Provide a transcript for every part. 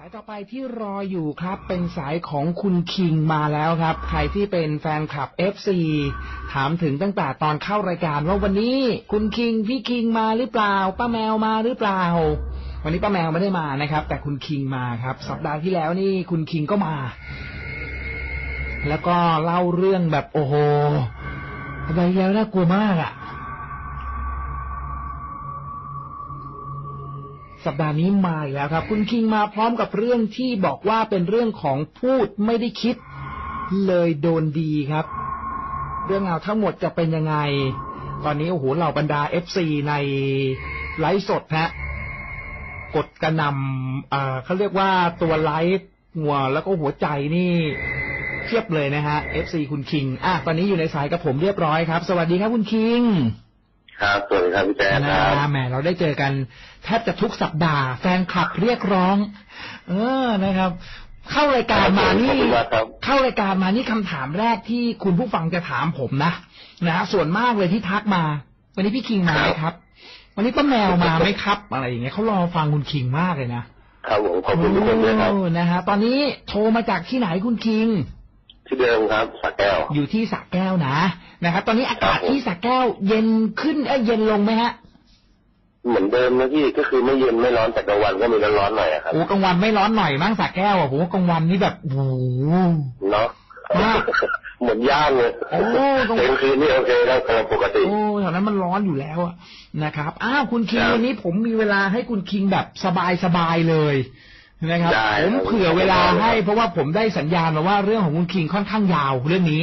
สายต่อไปที่รออยู่ครับ เป็นสายของคุณคิงมาแล้วครับ ใครที่เป็นแฟนคลับ FC ถามถึงตั้งแต่ตอนเข้ารายการว่าวันนี้ คุณคิงพี่คิงมาหรือเปล่า ป้าแมวมาหรือเปล่า วันนี้ป้าแมวไม่ได้มานะครับ แต่คุณคิงมาครับ สัปดาห์ที่แล้วนี่คุณคิงก็มา แล้วก็เล่าเรื่องแบบโอ้โหอะไรแล้วน่ากลัวมากอะ สัปดาห์นี้มาอีกแล้วครับ คุณคิงมาพร้อมกับเรื่องที่บอกว่าเป็นเรื่องของพูดไม่ได้คิด เลยโดนดีครับ เรื่องราวทั้งหมดจะเป็นยังไง ตอนนี้โอ้โหเหล่าบรรดา FC ในไลฟ์สดฮะกดกระนำเอ่อเขาเรียกว่าตัวไลฟ์หัวแล้วก็หัวใจนี่เทียบเลยนะฮะ FC คุณคิง อะ ตอนนี้อยู่ในสายกับผมเรียบร้อยครับ สวัสดีครับคุณคิง ครับสวัสดีครับพี่แจ๊คนะครับแหมเราได้เจอกันแทบจะทุกสัปดาห์แฟนคลับเรียกร้อง เออนะครับ เข้ารายการมาขอบนี่คุณมากครับเข้ารายการมานี่คำถามแรกที่คุณผู้ฟังจะถามผมนะนะฮะส่วนมากเลยที่ทักมา วันนี้พี่คิงมาไหมครับ วันนี้ป้าแมวมาไหมครับ อะไรอย่างเงี้ยเขารอฟังคุณคิงมากเลยนะครับผมขอบคุณทุกคนด้วยครับโอ้นะฮะตอนนี้โทรมาจากที่ไหนคุณคิง ที่เดิมครับสักแก้ว อยู่ที่สระแก้วนะนะครับ ตอนนี้อากาศครับผมที่สระแก้ว เย็นขึ้นเอ้ยเย็นลงไหมฮะ เหมือนเดิมนะพี่ก็คือไม่เย็นไม่ร้อนแต่กลางวันก็มีร้อนๆหน่อยอะครับโอ้กลางวันไม่ร้อนหน่อยมั้งสระแก้วอะผมว่ากลางวันนี่แบบโอ้โหเนาะมากเหมือนย่างเลยโอ้ตรงแต่กลางคืนนี่โอเคครับกำลังปกติ โอ้แถวนั้นมันร้อนอยู่แล้วอะนะครับ อ้าวคุณคิงครับวันนี้ผมมีเวลาให้คุณคิงแบบสบายๆเลย นะครับได้ผมครับเผื่อเวลาให้ได้ครับเพราะว่าผมได้สัญญาณมาว่าเรื่องของคุณคิงค่อนข้างยาวเรื่องนี้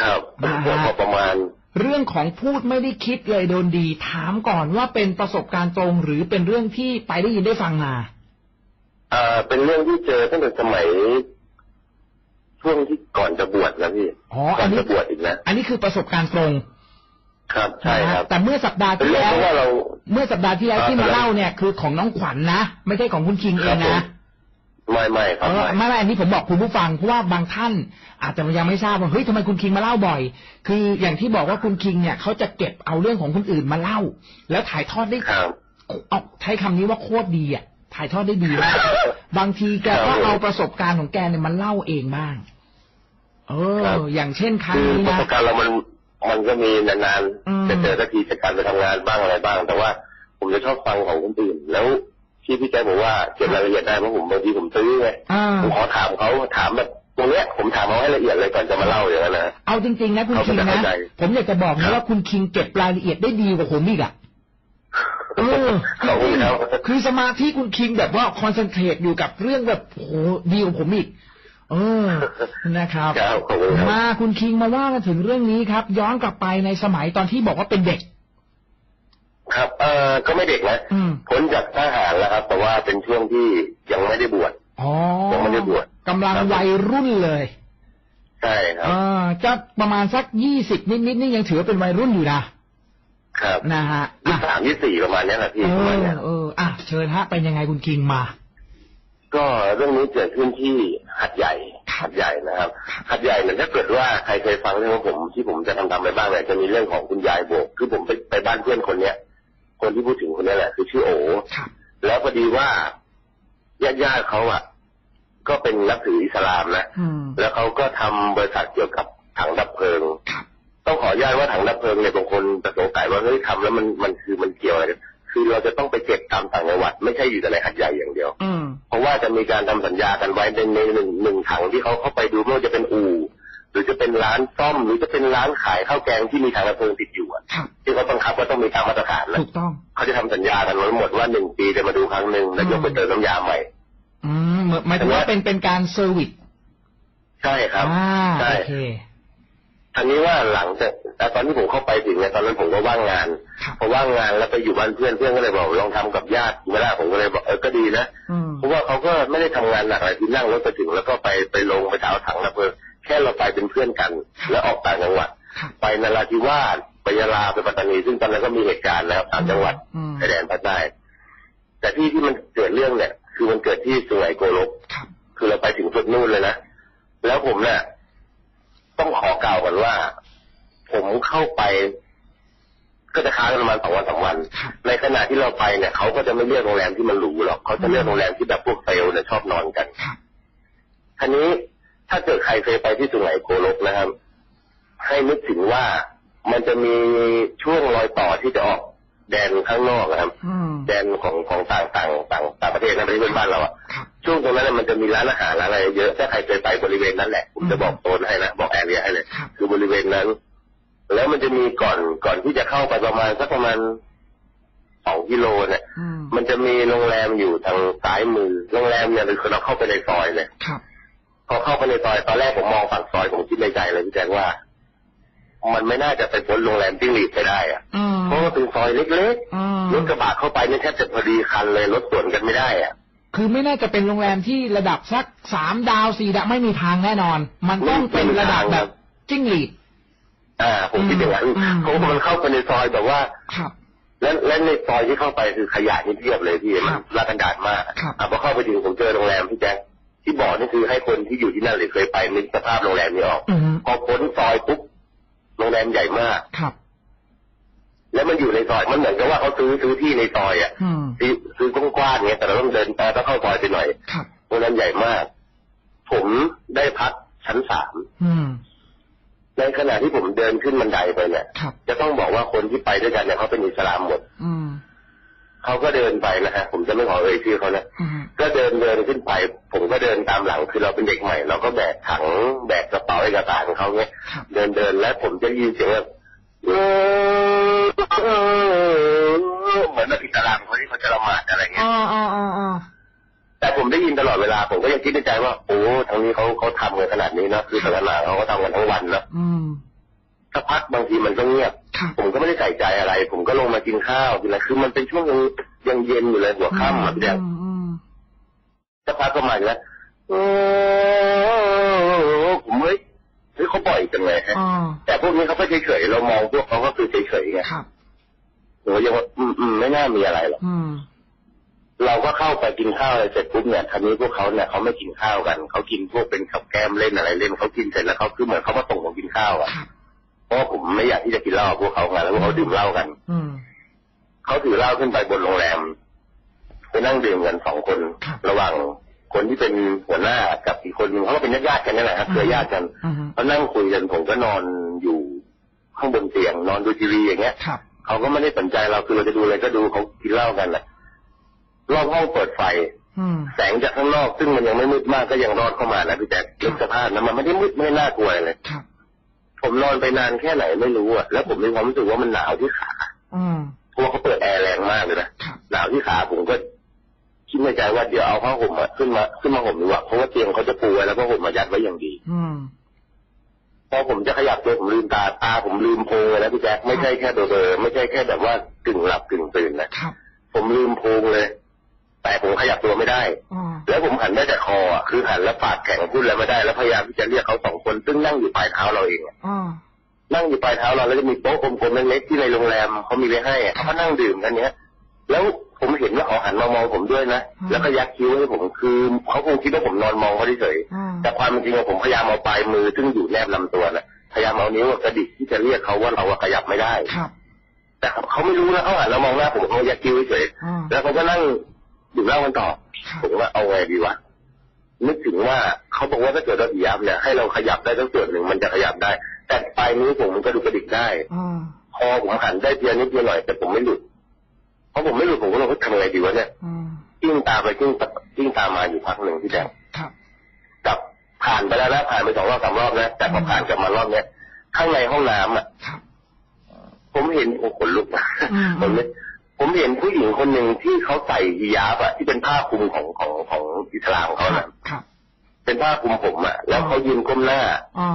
ครับอ่าฮะพอประมาณ เรื่องของพูดไม่ได้คิดเลยโดนดี ถามก่อนว่าเป็นประสบการณ์ตรงหรือเป็นเรื่องที่ไปได้ยินได้ฟังมาเอ่อเป็นเรื่องที่เจอตั้งแต่สมัยช่วงที่ก่อนจะบวชนะพี่อ๋อก่อัอนนนี้จะบวชอีกนะอันนี้คือประสบการณ์ตรง ครับใช่นะคฮะรับ แต่เมื่อสัปดาห์เป็นที่เรื่องแล้วเพราะว่าเราเมื่อสัปดาห์ที่แล้วอ่าที่มาครับเล่าเนี่ยคือของน้องขวัญนะ ไม่ใช่ของคุณคิงเองครับนะผมไม่ไม่คเอรับอไม่ไม่ไม่อันนี้ผมบอกคุณผู้ฟังเพราะว่าบางท่าน อาจจะยังไม่ทราบว่าเฮ้ยทำไมคุณคิงมาเล่าบ่อย คืออย่างที่บอกว่าคุณคิงเนี่ยเขาจะเก็บเอาเรื่องของคนอื่นมาเล่า แล้วถ่ายทอดได้ครับเอาใช้คำนี้ว่าโคตรดีอะถ่ายทอดได้ดีมากบางทีแกก็ครับเอาประสบการณ์ของแกเนี่ยมาเล่าเองบ้าง เอครัอบอย่างเช่นครั้งคือนี้ประนะสบการณ์เรามัน มันก็มีนานอืมๆจะเจอสักทีจากการไปทำงานบ้างอะไรบ้าง แต่ว่าผมจะชอบฟังของคนอื่น แล้วที่พี่แจ๊คบอกว่าเก็บรายละเอียดได้เพราะผมบางทีผมซื้อไงอ่าผมขอถามเขาถามแบบตรงเนี้ยผมถามเขาให้ละเอียดเลยก่อนจะมาเล่าอย่างนั้นนะเอาจริงๆนะคุณเขาคิก็งจะนะเข้าใจผมอยากจะบอกครันะบว่าคุณคิงเก็บรายละเอียดได้ดีกว่าผมอีกอะเออขอบคุณครับคือสมาธิคุณคิงแบบว่าคอนเซนเทรตอยู่กับเรื่องแบบโอ้โหดีกว่าผมอีก เออนะครับครับขอบคุณครับมาคุณคิงมาว่ากันถึงเรื่องนี้ครับ ย้อนกลับไปในสมัยตอนที่บอกว่าเป็นเด็ก ครับ เออก็ไม่เด็กนะอืมพ้นจากทหารแล้วครับ แต่ว่าเป็นช่วงที่ยังไม่ได้บวชอ๋อยังไม่ได้บวชกำลังวัยรุ่นเลยใช่ครับเออจะประมาณสักยี่สิบนิดๆนี่ยังถือว่าเป็นวัยรุ่นอยู่นะครับนะฮะยี่อะสามยี่สี่ประมาณเนี้ยแหละพี่เอประมาณอเนี้ยเอออะเชิญฮะเป็นยังไงคุณคิงมา ก็เรื่องนี้เกิดขึ้นที่หัดใหญ่หัดใหญ่นะครับหัดใหญ่เนี่ยถ้าเกิดว่าใครเคยฟังเรื่องของผมที่ผมจะทำทำไปบ้างเนี่ยจะมีเรื่องของคุณยายโบกคือผมไปไปบ้านเพื่อนคนเนี้ยคนที่พูดถึงคนเนี้ยแหละคือชื่อโอครับแล้วพอดีว่าญาติญาติๆเขาอะ ก็เป็นนับถืออิสลามนะอืมแล้วเขาก็ทำบริษัทเกี่ยวกับถังดับเพลิงครับต้องขออนุญาตว่าถังดับเพลิงเนี่ยบางคนจะสงสัยว่าเฮ้ยทำแล้วมันมันคือมันเกี่ยวอะไรกัน คือเราจะต้องไปเก็บตามต่างจังหวัด ไม่ใช่อยู่แต่ในหาดใหญ่อย่างเดียวอืมเพราะว่าจะมีการทำสัญญากันไว้ในในหนึ่งหนึ่งถังที่เขาเข้าไปดูไม่ว่าจะเป็นอู่หรือจะเป็นร้านซ่อมหรือจะเป็นร้านขายข้าวแกงที่มีถังดับเพลิงติดอยู่อะครับที่เขาบังคับว่าต้องมีตามมาตรฐานนะถูกต้องเขาจะทำสัญญากันไว้หมดว่าหนึ่งปีจะมาดูครั้งหนึ่งแล้วยกไปเติมน้ำยาใหม่อืมเหมือนหมายถึงว่าเป็นเป็นการ service ใช่ครับอ่าใช่โอเคอันนี้ว่าหลังจาก แต่ตอนที่ผมเข้าไปถึงเนี่ยตอนนั้นผมก็ว่างงานครับพอว่างงานแล้วไปอยู่บ้านเพื่อนเพื่อนก็เลยบอกลองทำกับญาติเวลาผมก็เลยบอกเออก็ดีนะอืมเพราะว่าเขาก็ไม่ได้ทำงานหนักอะไรที่นั่งรถไปถึง แล้วก็ไปไปลงไปเอาถังระเบิดแค่เราไปเป็นเพื่อนกัน แล้วออกต่างจังหวัดครับไปนราธิวาสไปยะลาไปปัตตานีซึ่งตอนนั้นก็มีเหตุการณ์นะครับต่างจังหวัดอืมชายแดนภาคใต้แต่ที่ที่มันเกิดเรื่องเนี่ย คือมันเกิดที่สุไหงโกลกครับคือเราไปถึงสุดนู่นเลยนะแล้วผมเนี่ยต้องขอกล่าวก่อนว่า ผมเข้าไป ก็จะค้างกันประมาณสองวันสามวันครับในขณะที่เราไปเนี่ยเขาก็จะไม่เลือกโรงแรมที่มันหรูหรอกเขาจะเลือกโรงแรมที่แบบพวกเซลล์เนี่ยชอบนอนกันครับทีนี้ถ้าเกิดใครเคยไปที่สุไหงโกลกนะครับ ให้นึกถึงว่ามันจะมีช่วงรอยต่อที่จะออกแดนข้างนอกนะครับอืมแดนของของต่างต่างต่างต่างประเทศนะประเทศเพื่อนบ้านเราอะครับช่วงตรงนั้นนะมันจะมีร้านอาหารร้านอะไรเยอะถ้าใครเคยไปบริเวณนั้นแหละผมจะบอกโซนให้นะบอกแอเรียให้เลยครับคือบริเวณนั้น แล้วมันจะมีก่อนก่อนที่จะเข้าไปประมาณสักประมาณสองกิโลเนี่ยอืมมันจะมีโรงแรมอยู่ทางซ้ายมือ โรงแรมเนี่ยคือเราเข้าไปในซอยเลยครับพอเข้าไปในซอยตอนแรกผมมองฝั่งซอยผมคิดในใจเลยพี่แจ๊คว่า มันไม่น่าจะไปพ้นโรงแรมจิ้งหรีดไปได้อะอืมเพราะว่าเป็นซอยเล็กอืมๆรถกระบะเข้าไปเนี่ยแทบจะพอดีคันเลยรถสวนกันไม่ได้อะคือไม่น่าจะเป็นโรงแรมที่ระดับสักสามดาวสี่ดาวไม่มีทางแน่นอน มันต้องเป็นระดับแบบจิ้งหรีด อ่า ผมคิดอย่างนั้นอืมเพราะว่ามันเข้าไปในซอยแบบว่าครับและและในซอยที่เข้าไปคือขยะนี่เพียบเลยพี่คมัรันบลากันดารมากครับอะพอเข้าไปถึงผมเจอโรงแรมพี่แจ๊คที่บอกนี่คือให้คนที่อยู่ที่นั่นหรือเคยไปนึกสภาพโรงแรมนี้ออกอืมพอพ้นซอยปุ๊บโรงแรมใหญ่มากครับ แล้วมันอยู่ในซอยมันเหมือนกับว่าเขาซื้อซื้อที่ในซอยอะอืมซื้อซื้อกว้างๆเงี้ยแต่เราต้องเดินแต่ต้องเข้าซอยไปหน่อยครับโรงแรมใหญ่มาก ผมได้พักชั้นสามอืม ในขณะที่ผมเดินขึ้นบันไดไปเนี่ยครับจะต้องบอกว่าคนที่ไปด้วยกันเนี่ยเขาเป็นอิสลามหมดอืมเขาก็เดินไปนะฮะผมจะไม่ขอเอ่ยชื่อเขานะอืมก็เดินเดินขึ้นไป ผมก็เดินตามหลังคือเราเป็นเด็กใหม่ เราก็แบกถังแบกกระเป๋าเอกสารของเขาเนี่ยครับเดินเดินแล้วผมจะได้ยินเสียงแบบเออเหมือนแบบอิสลามเขาที่เขาจะละหมาดอะไรเงี้อ๋ยออ๋ออ๋ออ๋อแต่ ผมได้ยินตลอดเวลา ผมก็ยังคิดในใจว่าโอ้ทางนี้เขาเขาทำกันขนาดนี้เนอะคือศาสนาเขาก็ทำกันทั้งวันเนอะอืมสักพักบางทีมันก็เงียบครับผมก็ไม่ได้ใส่ใจอะไร ผมก็ลงมากินข้าวกินอะไรคือมันเป็นช่วงยังยังเย็นอยู่เลยหัวค่ำอะพี่แดงอืมอืมสักพักก็มาอีกแล้วเออผมเฮ้ยเฮ้ยเขาบ่อยจังเลยฮะอ๋อแต่พวกนี้เขาก็เฉยๆเรามองพวกเขาก็คือเฉยๆไงครับโหยังว่าอืมอืมไม่น่ามีอะไรหรอกอืม เราก็เข้าไปกินข้าวอะไรเสร็จปุ๊บเนี่ยทีนี้พวกเขาเนี่ยเขาไม่กินข้าวกันเขากินพวกเป็นกับแก้มเล่นอะไรเล่นเขากินเสร็จแล้วเขาคือเหมือนเขามาส่งผมกินข้าวอะครับเพราะว่าผมไม่อยากที่จะกินเหล้ากับพวกเขาไงแล้วพวกเขาดื่มเหล้ากัน อืมเขาถือเหล้าขึ้นไปบนโรงแรมไปนั่งดื่มกันสองคนครับระหว่างคนที่เป็นหัวหน้ากับอีกคนหนึงเขาก็เป็นญาติๆกันนี่แหละครับเครือญาติกันอืมเขานั่งคุยกันผมก็นอนอยู่ข้างบนเตียง นอนดูทีวีอย่างเงี้ยครับเขาก็ไม่ได้สนใจเราคือเราจะดูอะไรก็ดูเขากินเหล้ากันแหละ รอบห้องเปิดไฟอืมแสงจากข้างนอกซึ่งมันยังไม่มืดมากก็ยังรอดเข้ามานะพี่แจ๊คนึกสภาพนะมันไม่ได้มืดไม่ได้น่ากลัวเลยครับผมนอนไปนานแค่ไหนไม่รู้อะแล้วผมมีความรู้สึกว่ามันหนาวที่ขาอืมเพราะว่าเขาเปิดแอร์แรงมากเลยนะครับหนาวที่ขาผมก็คิดในใจว่าเดี๋ยวเอาผ้าห่มอะขึ้นมาขึ้นมาห่มดีกว่าเพราะว่าเตียงเขาจะปูไว้แล้วก็ห่มมายัดไว้อย่างดี อืมพอผมจะขยับตัวผมลืมตาตาผมลืมโพงเลยนะพี่แจ๊คไม่ใช่แค่เบลอๆไม่ใช่แค่แบบว่ากึ่งหลับกึ่งตื่นนะครับผมลืมโพงเลย แต่ผมขยับตัวไม่ได้อ๋อแล้วผมหันได้แต่คออะคือหันแล้วปากแข็งพูดอะไรไม่ได้ แล้วพยายามที่จะเรียกเขาสองคน ซึ่งนั่งอยู่ปลายเท้าเราเองอะอ๋อนั่งอยู่ปลายเท้าเราแล้วจะมีโต๊ะกลมๆเล็กๆที่ในโรงแรมเขามีไว้ให้อะเขาก็นั่งดื่มกันเนี้ย แล้วผมเห็นว่าเขาหันมามองผมด้วยนะ แล้วก็ยักคิ้วให้ผมคือเขาคงคิดว่าผมนอนมองเขาเฉยๆอ๋อแต่ความเป็นจริงอะผมพยายามเอาปลายมือ ซึ่งอยู่แนบลำตัวนะพยายามเอานิ้วกระดิกที่จะเรียกเขาว่าเราอะขยับไม่ได้ครับแต่เขาไม่รู้นะเขาหันแล้วมองหน้าผมเขายักคิ้วเฉยอ๋อๆแล้วเขาก็นั่ง ดื่มเหล้ากันต่อครับผมว่าเอาไงดีวะนึกถึงว่าเขาบอกว่าถ้าเกิดเราขยับเนี่ยให้เราขยับได้ทั้งส่วนหนึ่งมันจะขยับได้ แต่ปลายนิ้วผมมันก็ดูกระดิกได้อ๋อคอผมหันได้เพียงนิดเดียวหน่อยแต่ผมไม่หลุดเพราะผมไม่หลุดผมก็เลยว่าทำไงดีวะเนี่ยอ๋อกิ้งตาไปกิ้งตากิ้งตามมาอยู่พักหนึ่งที่แดงครับกลับผ่านไปแล้วนะผ่านไปสองรอบสามรอบนะแต่พอผ่านกลับมารอบเนี้ยข้างในห้องน้ำอะครับผมเห็นโอ้ขนลุกนะอืมผมเนี่ย ผมเห็นผู้หญิงคนหนึ่งที่เขาใส่ฮิญาบอะที่เป็นผ้าคลุมของของของอิสลามเขาครันะบครับเป็นผ้าคลุมผมอะแล้วเขายืนก้มหน้าอ๋อ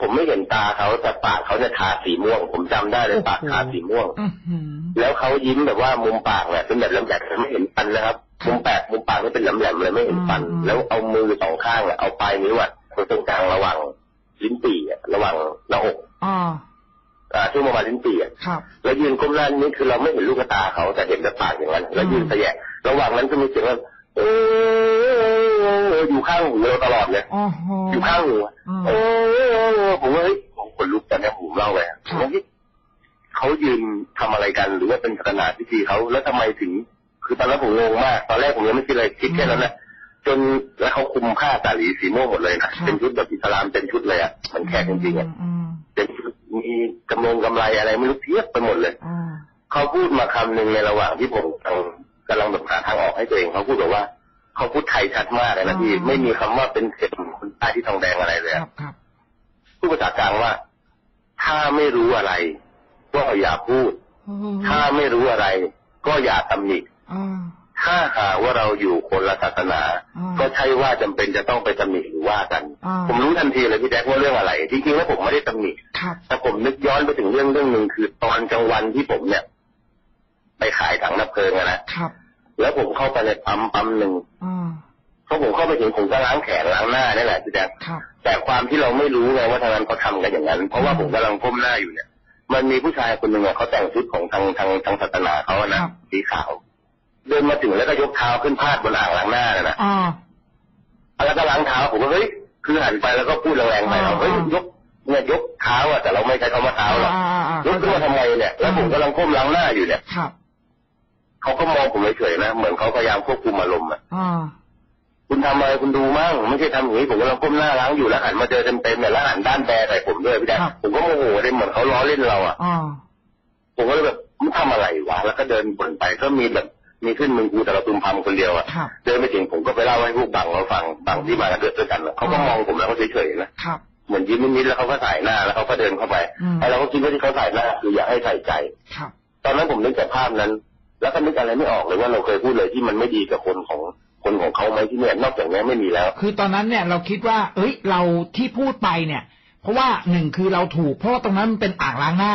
ผมไม่เห็นตาเขาแต่ปากเขาเนี่ยทาสีม่วง ผมจำได้เลยปากโอ้โหทาสีม่วงอือหือแล้วเขายิ้มแบบว่ามุมปากเนี่ยเป็นแบบแหลมๆไม่เห็นฟันนะครับมุมแปกมุมปากนี่เป็นแหลมๆเลยไม่เห็นฟันอืมแล้วเอามือสองข้างอะเอาปลายนิ้วอะตรงกลางระหว่างลิ้นปี่อะระหว่างหน้าอกอ๋ออ่า ช่วงประมาณลิ้นปี่อะครับแล้วยืนก้มหน้านี่คือเราไม่เห็นลูกตาเขาแต่เห็นแต่ปากอย่างนั้น แล้วยืนอืมแสยะระหว่างนั้นก็มีเสียงว่าเอออยู่ข้างหูเราตลอดเลยอ๋อโหอยู่ข้างหูอืมเออผมว่าเฮ้ยผมขนลุกตอนนี้ผมเล่าไปอะครับผมว่าเฮ้ยเขายืนทำอะไรกันหรือว่าเป็นศาสนาพิธีเขาแล้วทำไมถึง คือตอนนั้นผมงงมากตอนแรกผมยังไม่คิดอะไรคิดแค่นั้นแหละจนแล้วเขาคุมผ้าสาลีสีม่วงหมดเลยนะเป็นชุดแบบอิสลามเป็นชุดเลยอะมันแขกจริงๆอะอืมเป็นชุดมี กำลงกำไรอะไรไม่รู้เทียบไปหมดเลยอืมเขาพูดมาคำหนึ่งในระหว่างที่ผมกำลังกำลังแบบหาทางออกให้ตัวเองเขาพูดแบบว่าเขาพูดไทยชัดมากเลยนะพี่ไม่มีคำว่าเป็นเข็มคนใต้ที่ทองแดงอะไรเลยคอะรับครับพูดภาษากลางว่า ถ้าไม่รู้อะไร ก็อย่าพูดอืมถ้าไม่รู้อะไร ก็อย่าตำหนิอ่า ถ้าหากว่าเราอยู่คนละศาสนาอ่าก็ใช่ว่าจำเป็นจะต้องไปตำหนิหรือว่ากันอ่าผมรู้ทันทีเลยพี่แจ๊คว่าเรื่องอะไรจริงๆแล้วผมไม่ได้ตำหนิครับแต่ผมนึกย้อนไปถึงเรื่องเรื่องหนึ่งคือตอนกลางวันที่ผมเนี่ย ไปขายถังน้ำเพลิงอะนะครับแล้วผมเข้าไปในปั๊มปั๊มหนึ่งอ่าพอผมเข้าไปถึงผมก็ล้างแขนล้างหน้านี่แหละพี่แจ๊คครับแต่ความที่เราไม่รู้ไงว่าทางนั้นเขาทำกันอย่างนั้น เพราะว่าผมกำลังก้มหน้าอยู่เนี่ย มันมีผู้ชายคนหนึ่งอะเขาแต่งชุดของทางทางทางศาสนาเขาอะนะครับสีขาว เดินมาถึงแล้วก็ยกเท้าขึ้นพาดบนอ่างล้างหน้าน่ะนะอ่าแล้วก็ล้างเท้าผมก็เฮ้ยคือหันไปแล้วก็พูดแรงๆไปเราเฮ้ยยกเนี่ยยกเท้าอะแต่เราไม่ใช้คำว่าเท้าหรอกอ่าอ่าอ่ายกขึ้นมาทำไมเนี่ย แล้วผมกำลังก้มล้างหน้าอยู่เนี่ยครับเขาก็มองผมเฉยๆนะเหมือนเขาพยายามควบคุมอารมณ์อะอ่าคุณทำอะไรคุณดูมั่งไม่ใช่ทำอย่างนี้ผมกำลังก้มหน้าล้างอยู่แล้วหันมาเจอเต็มๆเนี่ยแล้วหันด้านแบใส่ผมด้วยพี่แจ๊คผมก็โมโหเลยเหมือนเขาล้อเล่นเราอะอ่าผมก็เลยแบบมึงทำอะไรวะแล้วก็เดินบ่นไปก็มีแบบ มีขึ้นมึงกูแต่เราพึมพำคนเดียวอะครับ เดินไปถึงผมก็ไปเล่าให้พวกบังเขาฟังบังที่มากันด้วยกันอะเขาก็มองผมแล้วก็เฉยๆนะครับ เหมือนยิ้มนิดๆแล้วเขาก็สายหน้าแล้วเขาก็เดินเข้าไปอืม ไอ้เราก็คิดว่าที่เขาสายหน้าคืออยากให้ใส่ใจ ครับ ตอนนั้นผมนึกแต่ภาพนั้น แล้วก็นึกอะไรไม่ออกเลยว่าเราเคยพูดเลยที่มันไม่ดีกับคนของคนของเขาไหมที่เนี่ยนอกจากนี้ไม่มีแล้ว คือตอนนั้นเนี่ยเราคิดว่า เอ้ย เราที่พูดไปเนี่ย เพราะว่าหนึ่งคือเราถูก เพราะว่าตรงนั้นมันเป็นอ่างล้างหน้า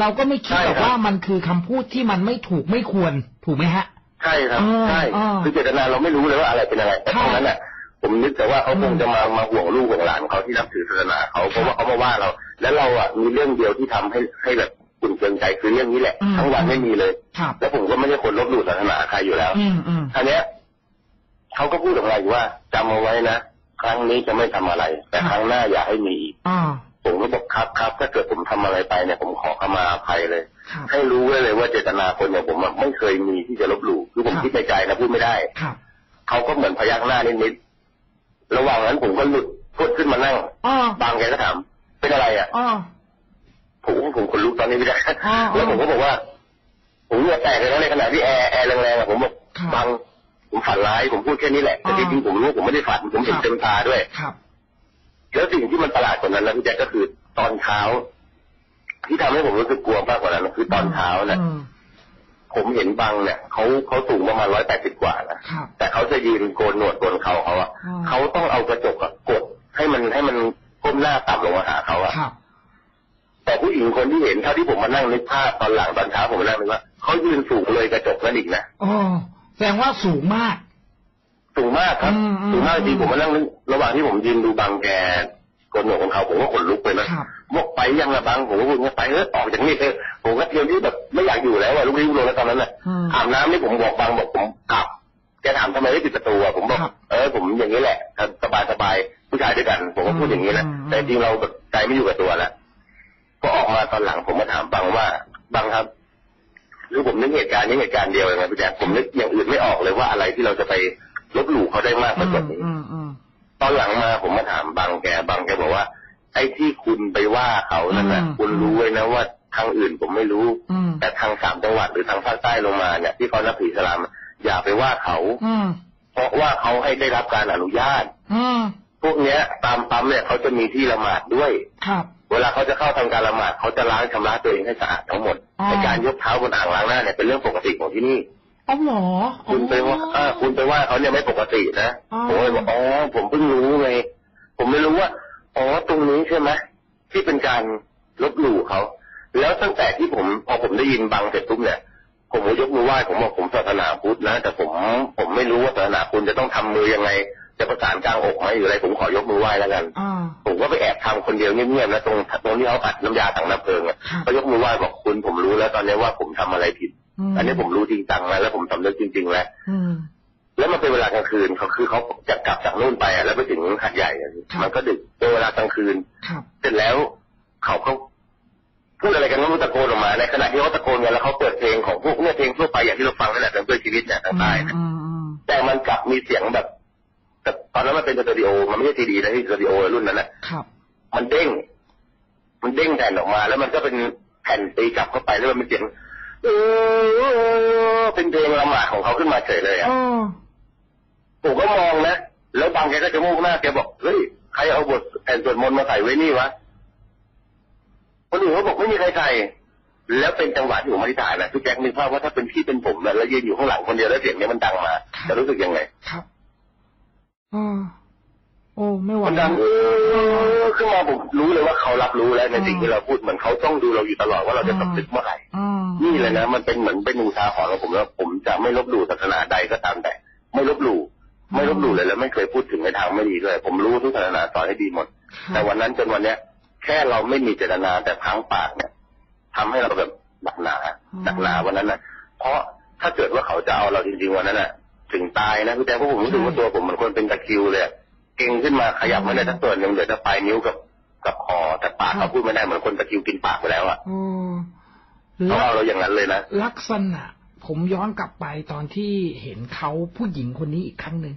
เราก็ไม่คิดใช่หครรัอบกว่ามันคือคำพูดที่มันไม่ถูกไม่ควร ถูกไหมฮะ ใช่ครับอ่าใช่อ่าคือเจตนาเราไม่รู้เลยว่าอะไรเป็นอะไรแต่ใช่ตรงนั้นน่ะผมนึกแต่ว่าเขาคงอืมจะมามาห่วงลูกห่วงหลานเขาที่นับถือศาสนาเขาเพราะว่าเขามาว่าเรา แล้วเราอะมีเรื่องเดียวที่ทำให้ให้แบบขุ่นเคืองใจคือเรื่องนี้แหละอืมทั้งวันไม่มีเลยครับแล้วผมก็ไม่ใช่คนลบหลู่ศาสนาใครอยู่แล้วอืมอืมทีเนี้ยเขาก็พูดออกมาอยู่ว่าจำเอาไว้นะ ครั้งนี้จะไม่ทำอะไร แต่ครั้งหน้าอย่าให้มีอีกอ่าผมก็บอกครับครับถ้าเกิดผมทำอะไรไปเนี่ยผมขอขมาอภัยเลยครับ ให้รู้ไว้เลยว่าเจตนาคนอย่างผมอะไม่เคยมีที่จะลบหลู่คือผมครับคิดในใจนะพูดไม่ได้ครับเขาก็เหมือนพยักหน้านิดๆระหว่างนั้นผมก็หลุดพุดขึ้นมานั่งอ่าบางแกก็ถามเป็นอะไรอะอ่าผมผมคนลุกตอนนี้ไม่ได้อ่าแล้วผมก็บอกว่า ผมเหงื่อแตกเลยนะในขณะที่แอร์แอร์แรงๆอะผมบอกครับบางผมฝันร้ายผมพูดแค่นี้แหละแต่อ่าจริงๆผมรู้ว่าผมไม่ได้ฝันผมเห็นครับเต็มตาด้วยครับแล้วสิ่งที่มันประหลาดกว่านั้นนะพี่แจ๊คก็คือตอนเช้า ที่ทำให้ผมรู้สึกกลัวมากกว่านั้นคือตอนเช้าเนี่ยอืมผมเห็นบังเนี่ยเขาเขาสูงประมาณร้อยแปดสิบกว่านะครับแต่เขาจะยืนโกนหนวดโกนเขาเขาอะอืมเขาต้องเอากระจกอะกดให้มันให้มันก้มหน้าต่ำลงมาหาเขาอะครับแต่ผู้หญิงคนที่เห็นเท่าที่ผมมานั่งนึกภาพตอนหลังตอนเช้าผมมานั่งนึกว่าเขายืนสูงเลยกระจกนั่นอีกนะอ๋อแสดงว่าสูงมาก สูงมากครับอืมอืมสูงมากจริงผมมานั่งนึกระหว่างที่ผมยืนดูบังแกโก นหนวดของเขาผมก็ขนลุกไปนะครับบอกไปยังละบังผมก็พูดว่าไปเออออกจากนี่เถอะผมก็เที่ยวที่แบบไม่อยากอยู่แล้วอะลุกลี้ลุกลนแล้วตอนนั้นน่ะอืมอาบน้ำนี่ผมบอกบังบอกผมกลับแกถามทำไมไม่ปิดประตูอะผมบอกครับเออผมอย่างนี้แหละสบายสบายๆผู้ชายด้วยกัน ผมก็พูดอย่างนี้แหละอืมแต่จริงเราแบบใจไม่อยู่กับตัวแล้วพอออกมาตอนหลังผมมาถามบังว่าบังครับคือผมนึกเหตุการณ์นี้เหตุการณ์เดียวเองนะพี่แจ๊คผมนึกอย่างอื่นไม่ออกเลยว่าอะไรที่เราจะไปลบหลู่เขาได้มากไปอืกว่ามนี้อืมอืม ตอนหลังมาผมมาถามบังแกบังแกบอกว่า ไอ้ที่คุณไปว่าเขานั่นนะอืมคุณรู้ไว้นะว่าทางอื่นผมไม่รู้อืมแต่ทางสามจังหวัดหรือทางภาคใต้ลงมาเนี่ยที่เขานับถืออิสลามอย่าไปว่าเขาอืมเพราะว่าเขาให้ได้รับการอนุญาตอืมพวกเนี้ย ตามปั๊มเนี่ยเขาจะมีที่ละหมาดด้วยครับเวลาเขาจะเข้าทำการละหมาดเขาจะล้างชำระตัวเองให้สะอาดทั้งหมดอ๋อในการยกเท้าบนอ่างล้างหน้าเนี่ยเป็นเรื่องปกติของที่นี่ อ๋อเหรออ๋อคุณไปว่าอ่าคุณไปว่าเขาเนี่ยไม่ปกตินะอ๋อผมเลยบอกอ๋อผมเพิ่งรู้ไงผมไม่รู้ว่าอ๋อตรงนี้ใช่ไหมที่เป็นการลบหลู่เขาแล้วตั้งแต่ที่ผมพอผมได้ยินบังเสร็จปุ๊บเนี่ยผมก็ยกมือไหว้ผมบอกผมศาสนาพุทธนะแต่ผมผมไม่รู้ว่าศาสนาคุณจะต้องทำมือยังไง จะประสานกลางอกไหมหรืออะไรผมขอยกมือไหว้แล้วกันอ่าผมก็ไปแอบทำคนเดียวเงียบๆนะตรงตรงที่เขาอัดน้ำยาถังน้ำเพลิงอะครับก็ยกมือไหว้บอกคุณผมรู้แล้วตอนนี้ว่าผมทำอะไรผิดม อันนี้ผมรู้จริงจังแล้วแล้วผมสำนึกจริง ๆ แล้วอืมแล้วมันเป็นเวลากลางคืนเขาคือเขาจะกลับจากนู่นไปอะแล้วไปถึงหัดใหญ่อะครับมันก็ดึกเป็นเวลากลางคืนครับเสร็จแล้วเขาก็พูดอะไรกันไม่รู้ตะโกนออกมาในขณะที่เขาตะโกนกันแล้วเขาเปิดเพลงของพวกเนี่ยเพลงทั่วไปอย่างที่เราฟังนั่นแหละเป็นเพื่อชีวิตเนี่ยทางใต้นะอืมอืมแต่มันกลับมีเสียงแบบแต่ตอนนั้นมันเป็นสตูดิโอมันไม่ใช่ซีดีนะที่สตูดิโอรุ่นนั้นนะครับมันเด้ง มันเด้งแผ่นออกมา แล้วมันก็เป็นแผ่นตีกลับเข้าไปแล้วมันเป็นเสียง เออเป็นเพลงละหมาดของเขาขึ้นมาเฉยเลยอะอ๋อผมก็มองนะแล้วบางแกก็จะมูกหน้าแกบอกเฮ้ยใครเอาบทแผ่นสวดมนต์มาใส่ไว้นี่วะคนอื่นเขาบอกไม่มีใครใส่แล้วเป็นจังหวะที่ผมอธิษฐานนะทุกแจ็คนึกภาพว่าถ้าเป็นพี่เป็นผมนะแล้วยืนอยู่ข้างหลังคนเดียวแล้วเสียงเนี้ยมันดังมาจะรู้สึกยังไงครับอ๋อ โอ้ไม่ไหวมันดังเออขึ้นมาผมรู้เลยว่าเขารับรู้แล้วในสิ่งที่เราพูดเหมือนเขาต้องดูเราอยู่ตลอดว่าเราจะสำนึกเมื่อไหร่อืมนี่เลยนะ มันเป็นเหมือนเป็นอุทาหรณ์ของผมแล้วผมจะไม่ลบหลู่ศาสนาใดก็ตามแต่ ไม่ลบหลู่ไม่ลบหลู่เลยแล้วไม่เคยพูดถึงในทางไม่ดีด้วยผมรู้ทุกศาสนาสอนให้ดีหมดครับแต่วันนั้นจนวันเนี้ย แค่เราไม่มีเจตนาแต่พังปากเนี่ยทำให้เราแบบหนักหนาหนักหนาวันนั้นนะเพราะถ้าเกิดว่าเขาจะเอาเราจริงๆวันนั้นน่ะ ถึงตายนะพี่แต่เพราะผมรู้สึกว่าตัวผมเหมือนคนเป็นตะคริวเลยอะ เก่งขึ้นมาขยับไม่ได้ทั้งตัวหนึ่งเหลือแต่ปลายนิ้วกับกับคอแต่ปากเขาพูดไม่ได้เหมือนคนตะคริวกินปากไปแล้วอะโอ้เขาลัเอากเราอย่างนั้นเลยนะลักษณะ ผมย้อนกลับไปตอนที่เห็นเขาผู้หญิงคนนี้อีกครั้งหนึ่ง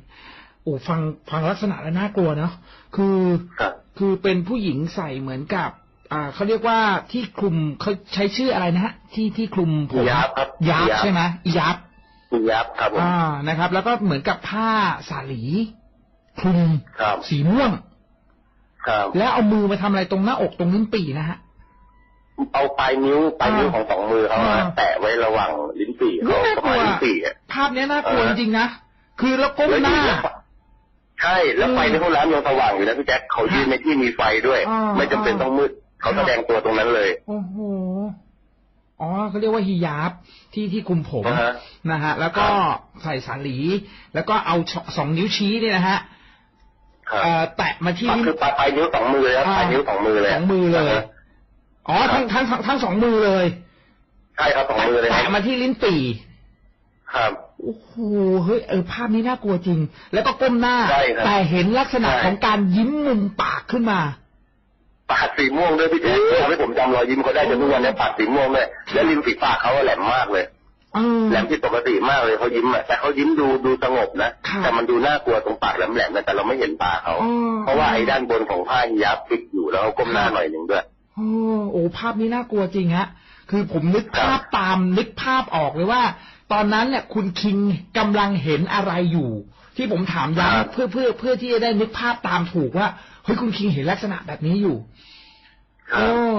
โอ้ฟังฟังลักษณะแล้วน่ากลัวเนาะคือครับคือเป็นผู้หญิงใส่เหมือนกับ อ่าเขาเรียกว่าที่คลุมเขาใช้ชื่ออะไรนะฮะที่ที่คลุมผมยับครับยับใช่ไหมยับคุณยับครับผมอ่านะครับ แล้วก็เหมือนกับผ้าสาลี คลุมครับสีม่วงครับแล้วเอามือมาทำอะไรตรงหน้าอกตรงลิ้นปี่นะฮะเอาปลายนิ้วปลายนิ้วอ่าของสองมือเขาอะอ่าแตะไว้ระหว่างลิ้นปี่นี่เขาน่าประกลัมาณวลิ้นปี่อะภาพเนี้ยน่ากลัวเอจอริงๆนะคือแล้วก้มหน้าใช่แล้วไฟในห้องน้ำยังสว่างอยู่นะพี่แจ็คเขายืนในที่มีไฟด้วยอ่าไม่จำเป็นต้องมืดเขาแสดงตัวตรงนั้นเลยโอ้โหอ๋อเขาเรียกว่าฮิญาบที่ที่คลุมผมอ่าฮะนะฮะ แล้วก็ครับใส่สาลี แล้วก็เอาชสองนิ้วชี้เนี่ยนะฮะครับเอ่อ แตะมาที่มันลิ้นคือปลายปลายนิ้วสองมือเลยครับอ่าปลายนิ้วสองมือเลยสองมือเลยนะฮะอ๋อทั้งทั้งทั้งทั้งสองมือเลยใช่ครับสองมือเลยคแตะรับมาที่ลิ้นปี่ครับโอ้โหเฮ้ยเออภาพนี้น่ากลัวจริง แล้วก็ก้มหน้าใช่ครับแต่เห็นลักษณะใช่ของการยิ้มมุมปากขึ้นมา ปากสีม่วงด้วยพี่แจ๊คทำให้ผมจำรอยยิ้มเขาได้จนทุกวันนี้ปากสีม่วงเลยแล้วริมฝีปากเขาอะแหลมมากเลยเออ แหลมผิดปกติมากเลยเขายิ้มอะแต่เขายิ้มดูดูสงบนะค่ะแต่มันดูน่ากลัวตรงปากแหลมๆนะแต่เราไม่เห็นปากเขาอ๋อเพราะว่าไอ้ด้านบนของผ้าฮิญาบปิดอยู่แล้วเขาก้มหน้าหน่อยหนึ่งด้วยโอ้โอ้ภาพนี้น่ากลัวจริงฮะคือผมนึกครับภาพตามนึกภาพออกเลยว่า ตอนนั้นเนี่ยคุณคิงกำลังเห็นอะไรอยู่ ที่ผมถามย้ำเพื่อเพื่อเพื่อที่จะได้นึกภาพตามถูกว่าเฮ้ยคุณคิงเห็นลักษณะแบบนี้อยู่ครัโอ้บ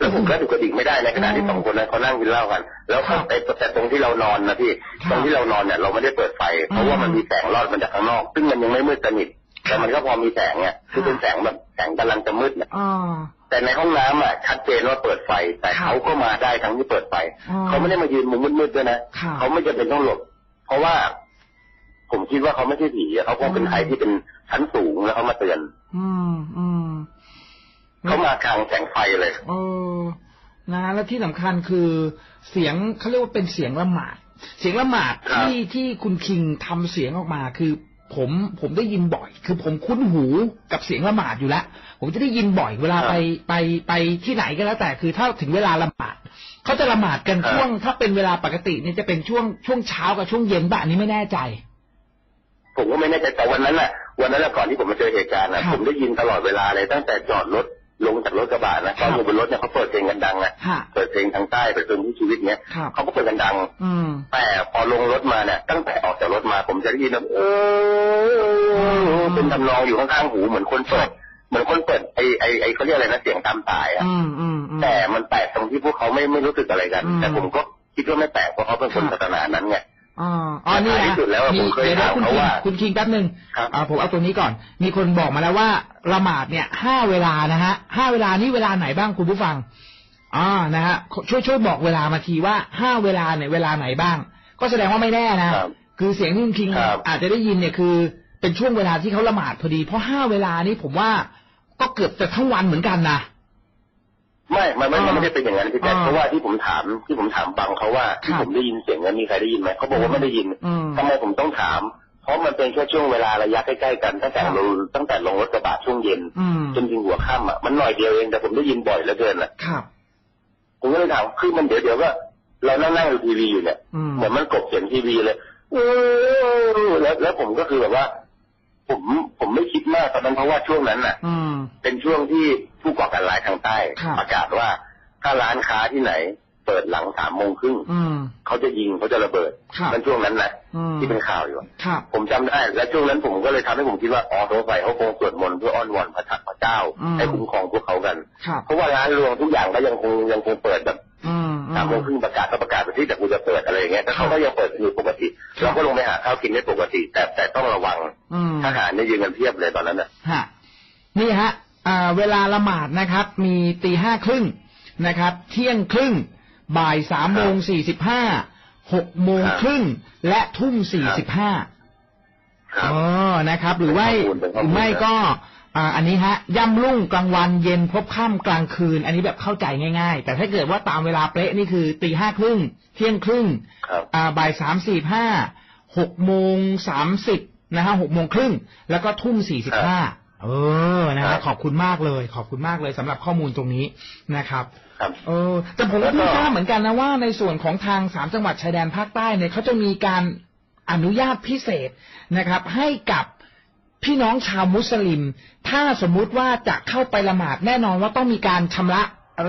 แล้วผมก็ถูกกระดิกไม่ได้ในขณะที่อ๋อสองคนนั้นเขานั่งกินเหล้ากัน แล้วครับไอ้แต่ตรงที่เรานอนนะพี่ครับตรงที่เรานอนเนี่ยเราไม่ได้เปิดไฟ เพราะว่ามันมีแสงรอดมาจากข้างนอก ซึ่งมันยังไม่มืดสนิทแต่มันก็พอมีแสงเนี่ยคือเป็นแสงแบบแสงกำลังจะมืดเนี่ยอ่าแต่ในห้องน้ำอะชัดเจนว่าเปิดไฟ แต่ครับเขาก็มาได้ทั้งที่เปิดไฟอ๋อเขาไม่ได้มายืนมุมมืดๆด้วยนะครับเขาไม่จำเป็นต้องหลบ เพราะว่า ผมคิดว่าเขาไม่ใช่ผีอะเขาคงเป็นใครที่เป็นชั้นสูงแล้วเขามาเตือน อืมอืม เขามากลางแสงไฟเลยเออนะและที่สำคัญคือเสียงเขาเรียกว่าเป็นเสียงละหมาด เสียงละหมาดครับที่ที่คุณคิงทำเสียงออกมาคือผมผมได้ยินบ่อย คือผมคุ้นหูกับเสียงละหมาดอยู่แล้ว ผมจะได้ยินบ่อยเวลาไปไปไปที่ไหนก็แล้วแต่คือถ้าถึงเวลาละหมาดเขาจะละหมาดกันช่วง ถ้าเป็นเวลาปกติเนี่ยจะเป็นช่วงช่วงเช้ากับช่วงเย็นบ้างอันนี้ไม่แน่ใจ ผมก็ไม่แน่ใจแต่วันนั้นน่ะวันนั้นน่ะก่อนที่ผมมาเจอเหตุการณ์น่ะครับผมได้ยินตลอดเวลาเลยตั้งแต่จอดรถ ลงจากรถกระบะนะครัตบอนอยู่บนรถเนี่ยเขาเปิดเพลงกันดังนะฮะเปิดเพลงทางใต้เปิดเพลงที่ชีวิตเนี้ยครับเขาก็เปิดกันดังอืมแต่พอลงรถมาเนี่ยตั้งแต่ออกจากรถมาผมจะได้ยินแบบเออเป็นทำนองอยู่ข้างๆหูเหมือนคนเปิดเหมือนคนเปิดไอไอไอเขาเรียกอะไรนะเสียงตามสายอะอืมอืมอืมแต่มันแปลกตรงที่พวกเขาไม่ไม่รู้สึกอะไรกันอืมแต่ผมก็คิดว่าไม่แปลกเพราะเขาเป็นคนครับศาสนานั้นไง อ๋ออ๋อนี่ท้ายที่นะสุดแล้วอะผมเคยดี๋วถามคุณเขาคิงว่าคุณคิงแป๊บหนึ่งครับอ่าผมเอาตัวนี้ก่อน มีคนบอกมาแล้วว่าละหมาดเนี่ยห้าเวลานะฮะห้าเวลานี่เวลาไหนบ้างคุณผู้ฟังอ่านะฮะช่วยช่วยบอกเวลามาทีว่าห้าเวลาเนี่ยเวลาไหนบ้าง ก็แสดงว่าไม่แน่นะครับคือเสียงที่คุณคิงครับอาจจะได้ยินเนี่ยคือ เป็นช่วงเวลาที่เขาละหมาดพอดี เพราะห้าเวลานี้ผมว่าก็เกือบจะทั้งวันเหมือนกันนะ ไม่มันไม่อ่ามันไม่ได้เป็นอย่างนั้นพี่แจ๊คอ่าเพราะว่าที่ผมถามที่ผมถามบังเขาว่าที่ครับผมได้ยินเสียงนั้นมีใครได้ยินไหมเขาบอกว่าไม่ได้ยินอืมทำไมผมต้องถาม เพราะมันเป็นแค่ช่วงเวลาระยะใกล้ๆกันตั้งแต่ครับลงตั้งแต่ลงรถกระบะช่วงเย็นอืมจนถึงหัวค่ำอะมันหน่อยเดียวเองแต่ผมได้ยินบ่อยเหลือเกินอะครับผมก็เลยถามคือมันเดี๋ยวเดี๋ยวก็เรานั่งนั่งดูทีวีอยู่เนี่ยอืมเหมือนมันกดเสียงทีวีเลยเออแล้วแล้วผมก็คือแบบว่า ผมผมไม่คิดมากตอนนั้นเพราะว่าช่วงนั้นน่ะ อืม เป็นช่วงที่ผู้ก่อการร้ายทางใต้ ครับ ประกาศว่าถ้าร้านค้าที่ไหน เปิดหลังสามโมงครึ่งอืม เขาจะยิงเขาจะระเบิดครับมันช่วงนั้นนะอืมที่เป็นข่าวอยู่ครับ ผมจำได้ และช่วงนั้นผมก็เลยทำให้ผมคิดว่าอ๋อสงสัยเขาคงสวดมนต์เพื่ออ้อนวอนพระทักพระเจ้า อืม ให้คุ้มครองพวกเขากัน ครับ เพราะว่าร้านรวงทุกอย่างก็ยังคงยังคงเปิดแบบอืมอื สามโมงครึ่งประกาศก็ประกาศไปที่แต่กูจะเปิดอะไรอย่างเงี้ยแต่เขาก็ยังเปิดอยู่ปกติครับเราก็ลงไปหาข้าวกินได้ปกติ แต่แต่ต้องระวังอืมทหารเนี่ยยืนกันเพียบเลยตอนนั้นน่ะฮะนี่ฮะอ่าเวลาละหมาดนะครับ มีตีห้าครึ่งนะครับ เที่ยงครึ่ง บ่ายสามโมงสี่สิบห้าหกโมงครึ่งและทุ่มสี่สิบห้าครับอ๋อนะครับ หรือว่าเป็นข้อมูลเป็นข้อมูลหรือไม่ก็ อ่า อันนี้ฮะ ย่ำรุ่งกลางวันเย็นพบค่ำกลางคืน อันนี้แบบเข้าใจง่าย ๆ แต่ถ้าเกิดว่าตามเวลาเป๊ะนี่คือตีห้าครึ่งเที่ยงครึ่งครับอ่าบ่ายสามสี่ห้าหกโมงสามสิบนะฮะหกโมงครึ่งแล้วก็ทุ่มสี่สิบห้าเออนะครัฮะบขอบคุณมากเลย ขอบคุณมากเลยสำหรับข้อมูลตรงนี้นะครับครับเออแต่ผมแล้ก็วก็เพิ่งทราบเหมือนกันนะว่าในส่วนของทางสามจังหวัดชายแดนภาคใต้เนี่ยเขาจะมีการอนุญาตพิเศษนะครับ ให้กับ พี่น้องชาวมุสลิม ถ้าสมมุติว่าจะเข้าไปละหมาดแน่นอนว่าต้องมีการชำระ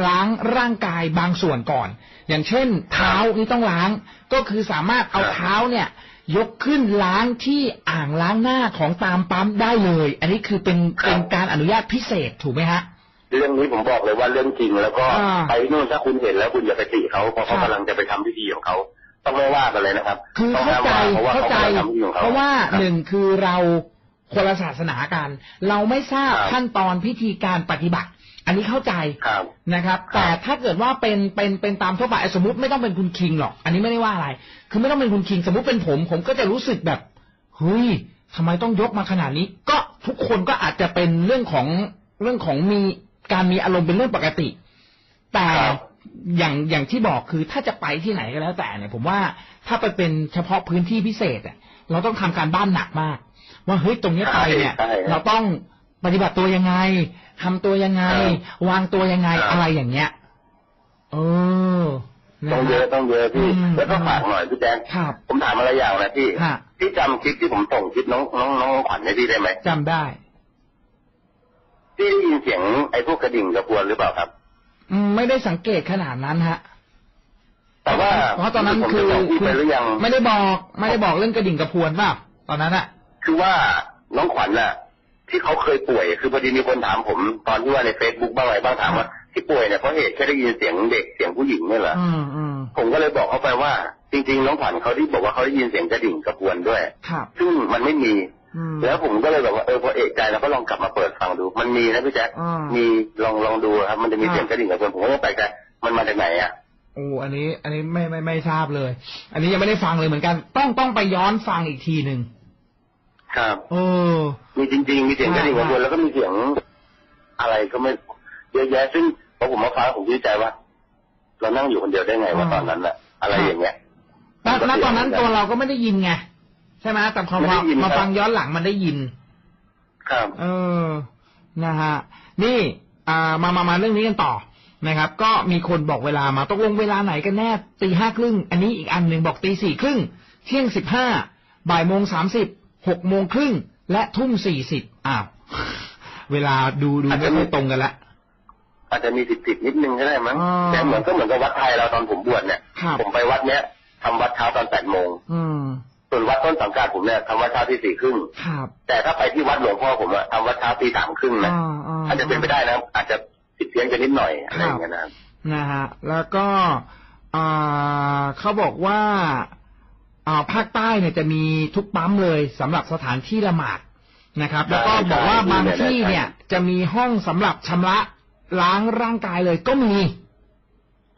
ล้างร่างกายบางส่วนก่อน อย่างเช่น เท้านี่ต้องล้าง ก็คือสามารถเอาครับเท้าเนี่ย ยกขึ้นล้างที่อ่างล้างหน้าของตามปั๊มได้เลย อันนี้คือเป็นเป็นการอนุญาตพิเศษถูกไหมฮะเรื่องนี้ผมบอกเลยว่าเรื่องจริงแล้วก็อ่าไปนู่นถ้าคุณเห็นแล้วคุณอย่าไปติเขาเพราะเขาครับกำลังจะไปทำพิธีของเขาต้องไม่ว่ากันเลยนะครับ คือต้องเข้าห้ามใจว่าเพราะว่าเข้าเขาใจกำลังทำพิธีของเขาเพราะว่าคบหนึ่งคือเรา คนละศาสนากัน เราไม่ทราบครับขั้นตอนพิธีการปฏิบัติ อันนี้เข้าใจครับนะครับครับ แต่ถ้าเกิดว่าเป็นเป็นเป็นตามทั่วไปสมมติไม่ต้องเป็นคุณคิงหรอก อันนี้ไม่ได้ว่าอะไร คือไม่ต้องเป็นคุณคิง สมมติเป็นผม ผมก็จะรู้สึกแบบเฮ้ยทำไมต้องยกมาขนาดนี้ ก็ทุกคนก็อาจจะเป็นเรื่องของเรื่องของมีการมีอารมณ์เป็นเรื่องปกติ แต่ครับอย่างอย่างที่บอกคือถ้าจะไปที่ไหนก็แล้วแต่เนี่ยผมว่าถ้าไปเป็นเฉพาะพื้นที่พิเศษอะเราต้องทำการบ้านหนักมาก ว่าเฮ้ยตรงเนี้ยไปเนี่ยใช่ใช่เราต้องปฏิบัติตัวยังไงทำตัวยังไงครับวางตัวยังไงครับอะไรอย่างเงี้ยเออนะต้องเยอะฮะต้องเยอะพี่อืมแล้วก็ฝากหน่อยพี่แดงครับผมถามอะไรอย่างนะพี่ฮะพี่จำคลิปที่ผมส่งคลิปน้องน้องน้องขวัญให้พี่ได้ไหมจำได้พี่ได้ยินเสียงไอ้พวกกระดิ่งกระพวนหรือเปล่าครับอืมไม่ได้สังเกตขนาดนั้นฮะ แต่ว่าเพราะตอนนั้นผมคือจะบอกพี่ไปหรือยังไม่ได้บอก ไม่ได้บอกเรื่องกระดิ่งกระพวนเปล่าตอนนั้นอะ คือว่าน้องขวัญน่ะ ที่เขาเคยป่วย คือพอดีมีคนถามผม ตอนที่ว่าในเฟซบุ๊กบ้างอะไรบ้างถามว่าที่ป่วยเนี่ยเพราะเหตุแค่ได้ยินเสียงเด็กเสียงผู้หญิงเนี่ยเหรออืมอืมผมก็เลยบอกเขาไปว่า จริง ๆ น้องขวัญเขาที่บอกว่าเขาได้ยินเสียงกระดิ่งกระพวนด้วยครับซึ่งมันไม่มีอืมแล้วผมก็เลยแบบว่าเออพอเอกใจแล้วก็ลองกลับมาเปิดฟังดู มันมีนะพี่แจ๊คอ่ามีมีลองลองดูครับ มันจะมีอ่าเสียงกระดิ่งกระพวนผมก็ไม่แปลกใจมันมาจากไหนอะโอ้อันนี้ อันนี้ไม่ไม่ไม่ทราบเลย อันนี้ยังไม่ได้ฟังเลยเหมือนกัน ต้องต้องไปย้อนฟังอีกทีหนึ่ง ครับเออมีจริง ๆ มีเสียงกระดิ่งกระพวนแล้วก็มีเสียงอะไรก็ไม่เยอะแยะซึ่งพอผมมาฟังผมคิดใจว่าเรานั่งอยู่คนเดียวได้ไงวะอ่าตอนนั้นอะอะไรอย่างเงี้ยณณตอนนั้นตัวเราก็ไม่ได้ยินไงใช่ไหมแต่พอไม่มาได้ยินมาครับฟังย้อนหลังมันได้ยิน ครับ เออ นะฮะ นี่ อ่า มามามาเรื่องนี้กันต่อนะครับ ก็มีคนบอกเวลามาตกลงเวลาไหนกันแน่ตีห้าครึ่ง อันนี้อีกอันหนึ่งบอกตีสี่ครึ่ง เที่ยงสิบห้าบ่ายโมงสามสิบ หกโมงครึ่งและทุ่มสี่สิบอ้าวเวลาดูดูอาจไม่จะค่อยตรงกันละอาจจะมีสิทธิ์ผิดนิดนึงก็ได้มั้งอ่าแต่เหมือนก็เหมือนกับวัดไทยเราตอนผมบวชเนี่ยครับผมไปวัดเนี้ยทำวัดเช้าตอนแปดโมงอืมส่วนวัดต้นสังกัดผมเนี่ยทำวัดเช้าที่สี่ครึ่งครับแต่ถ้าไปที่วัดหลวงพ่อผมอะทำวัดเช้าตีสามครึ่งนะอ่าอ่าอาจจะเป็นไปได้นะอาจจะผิดเพี้ยนกันนิดหน่อยอะไรอย่างเงี้ยนะครับนะฮะแล้วก็อ่าเขาบอกว่าอ่า ภาคใต้เนี่ยจะมีทุกปั๊มเลยสำหรับสถานที่ละหมาดนะครับ แล้วก็ใช่บอกว่าใช่บางที่ใช่เนี่ย จะมีห้องสำหรับชำระล้างร่างกายเลยก็มี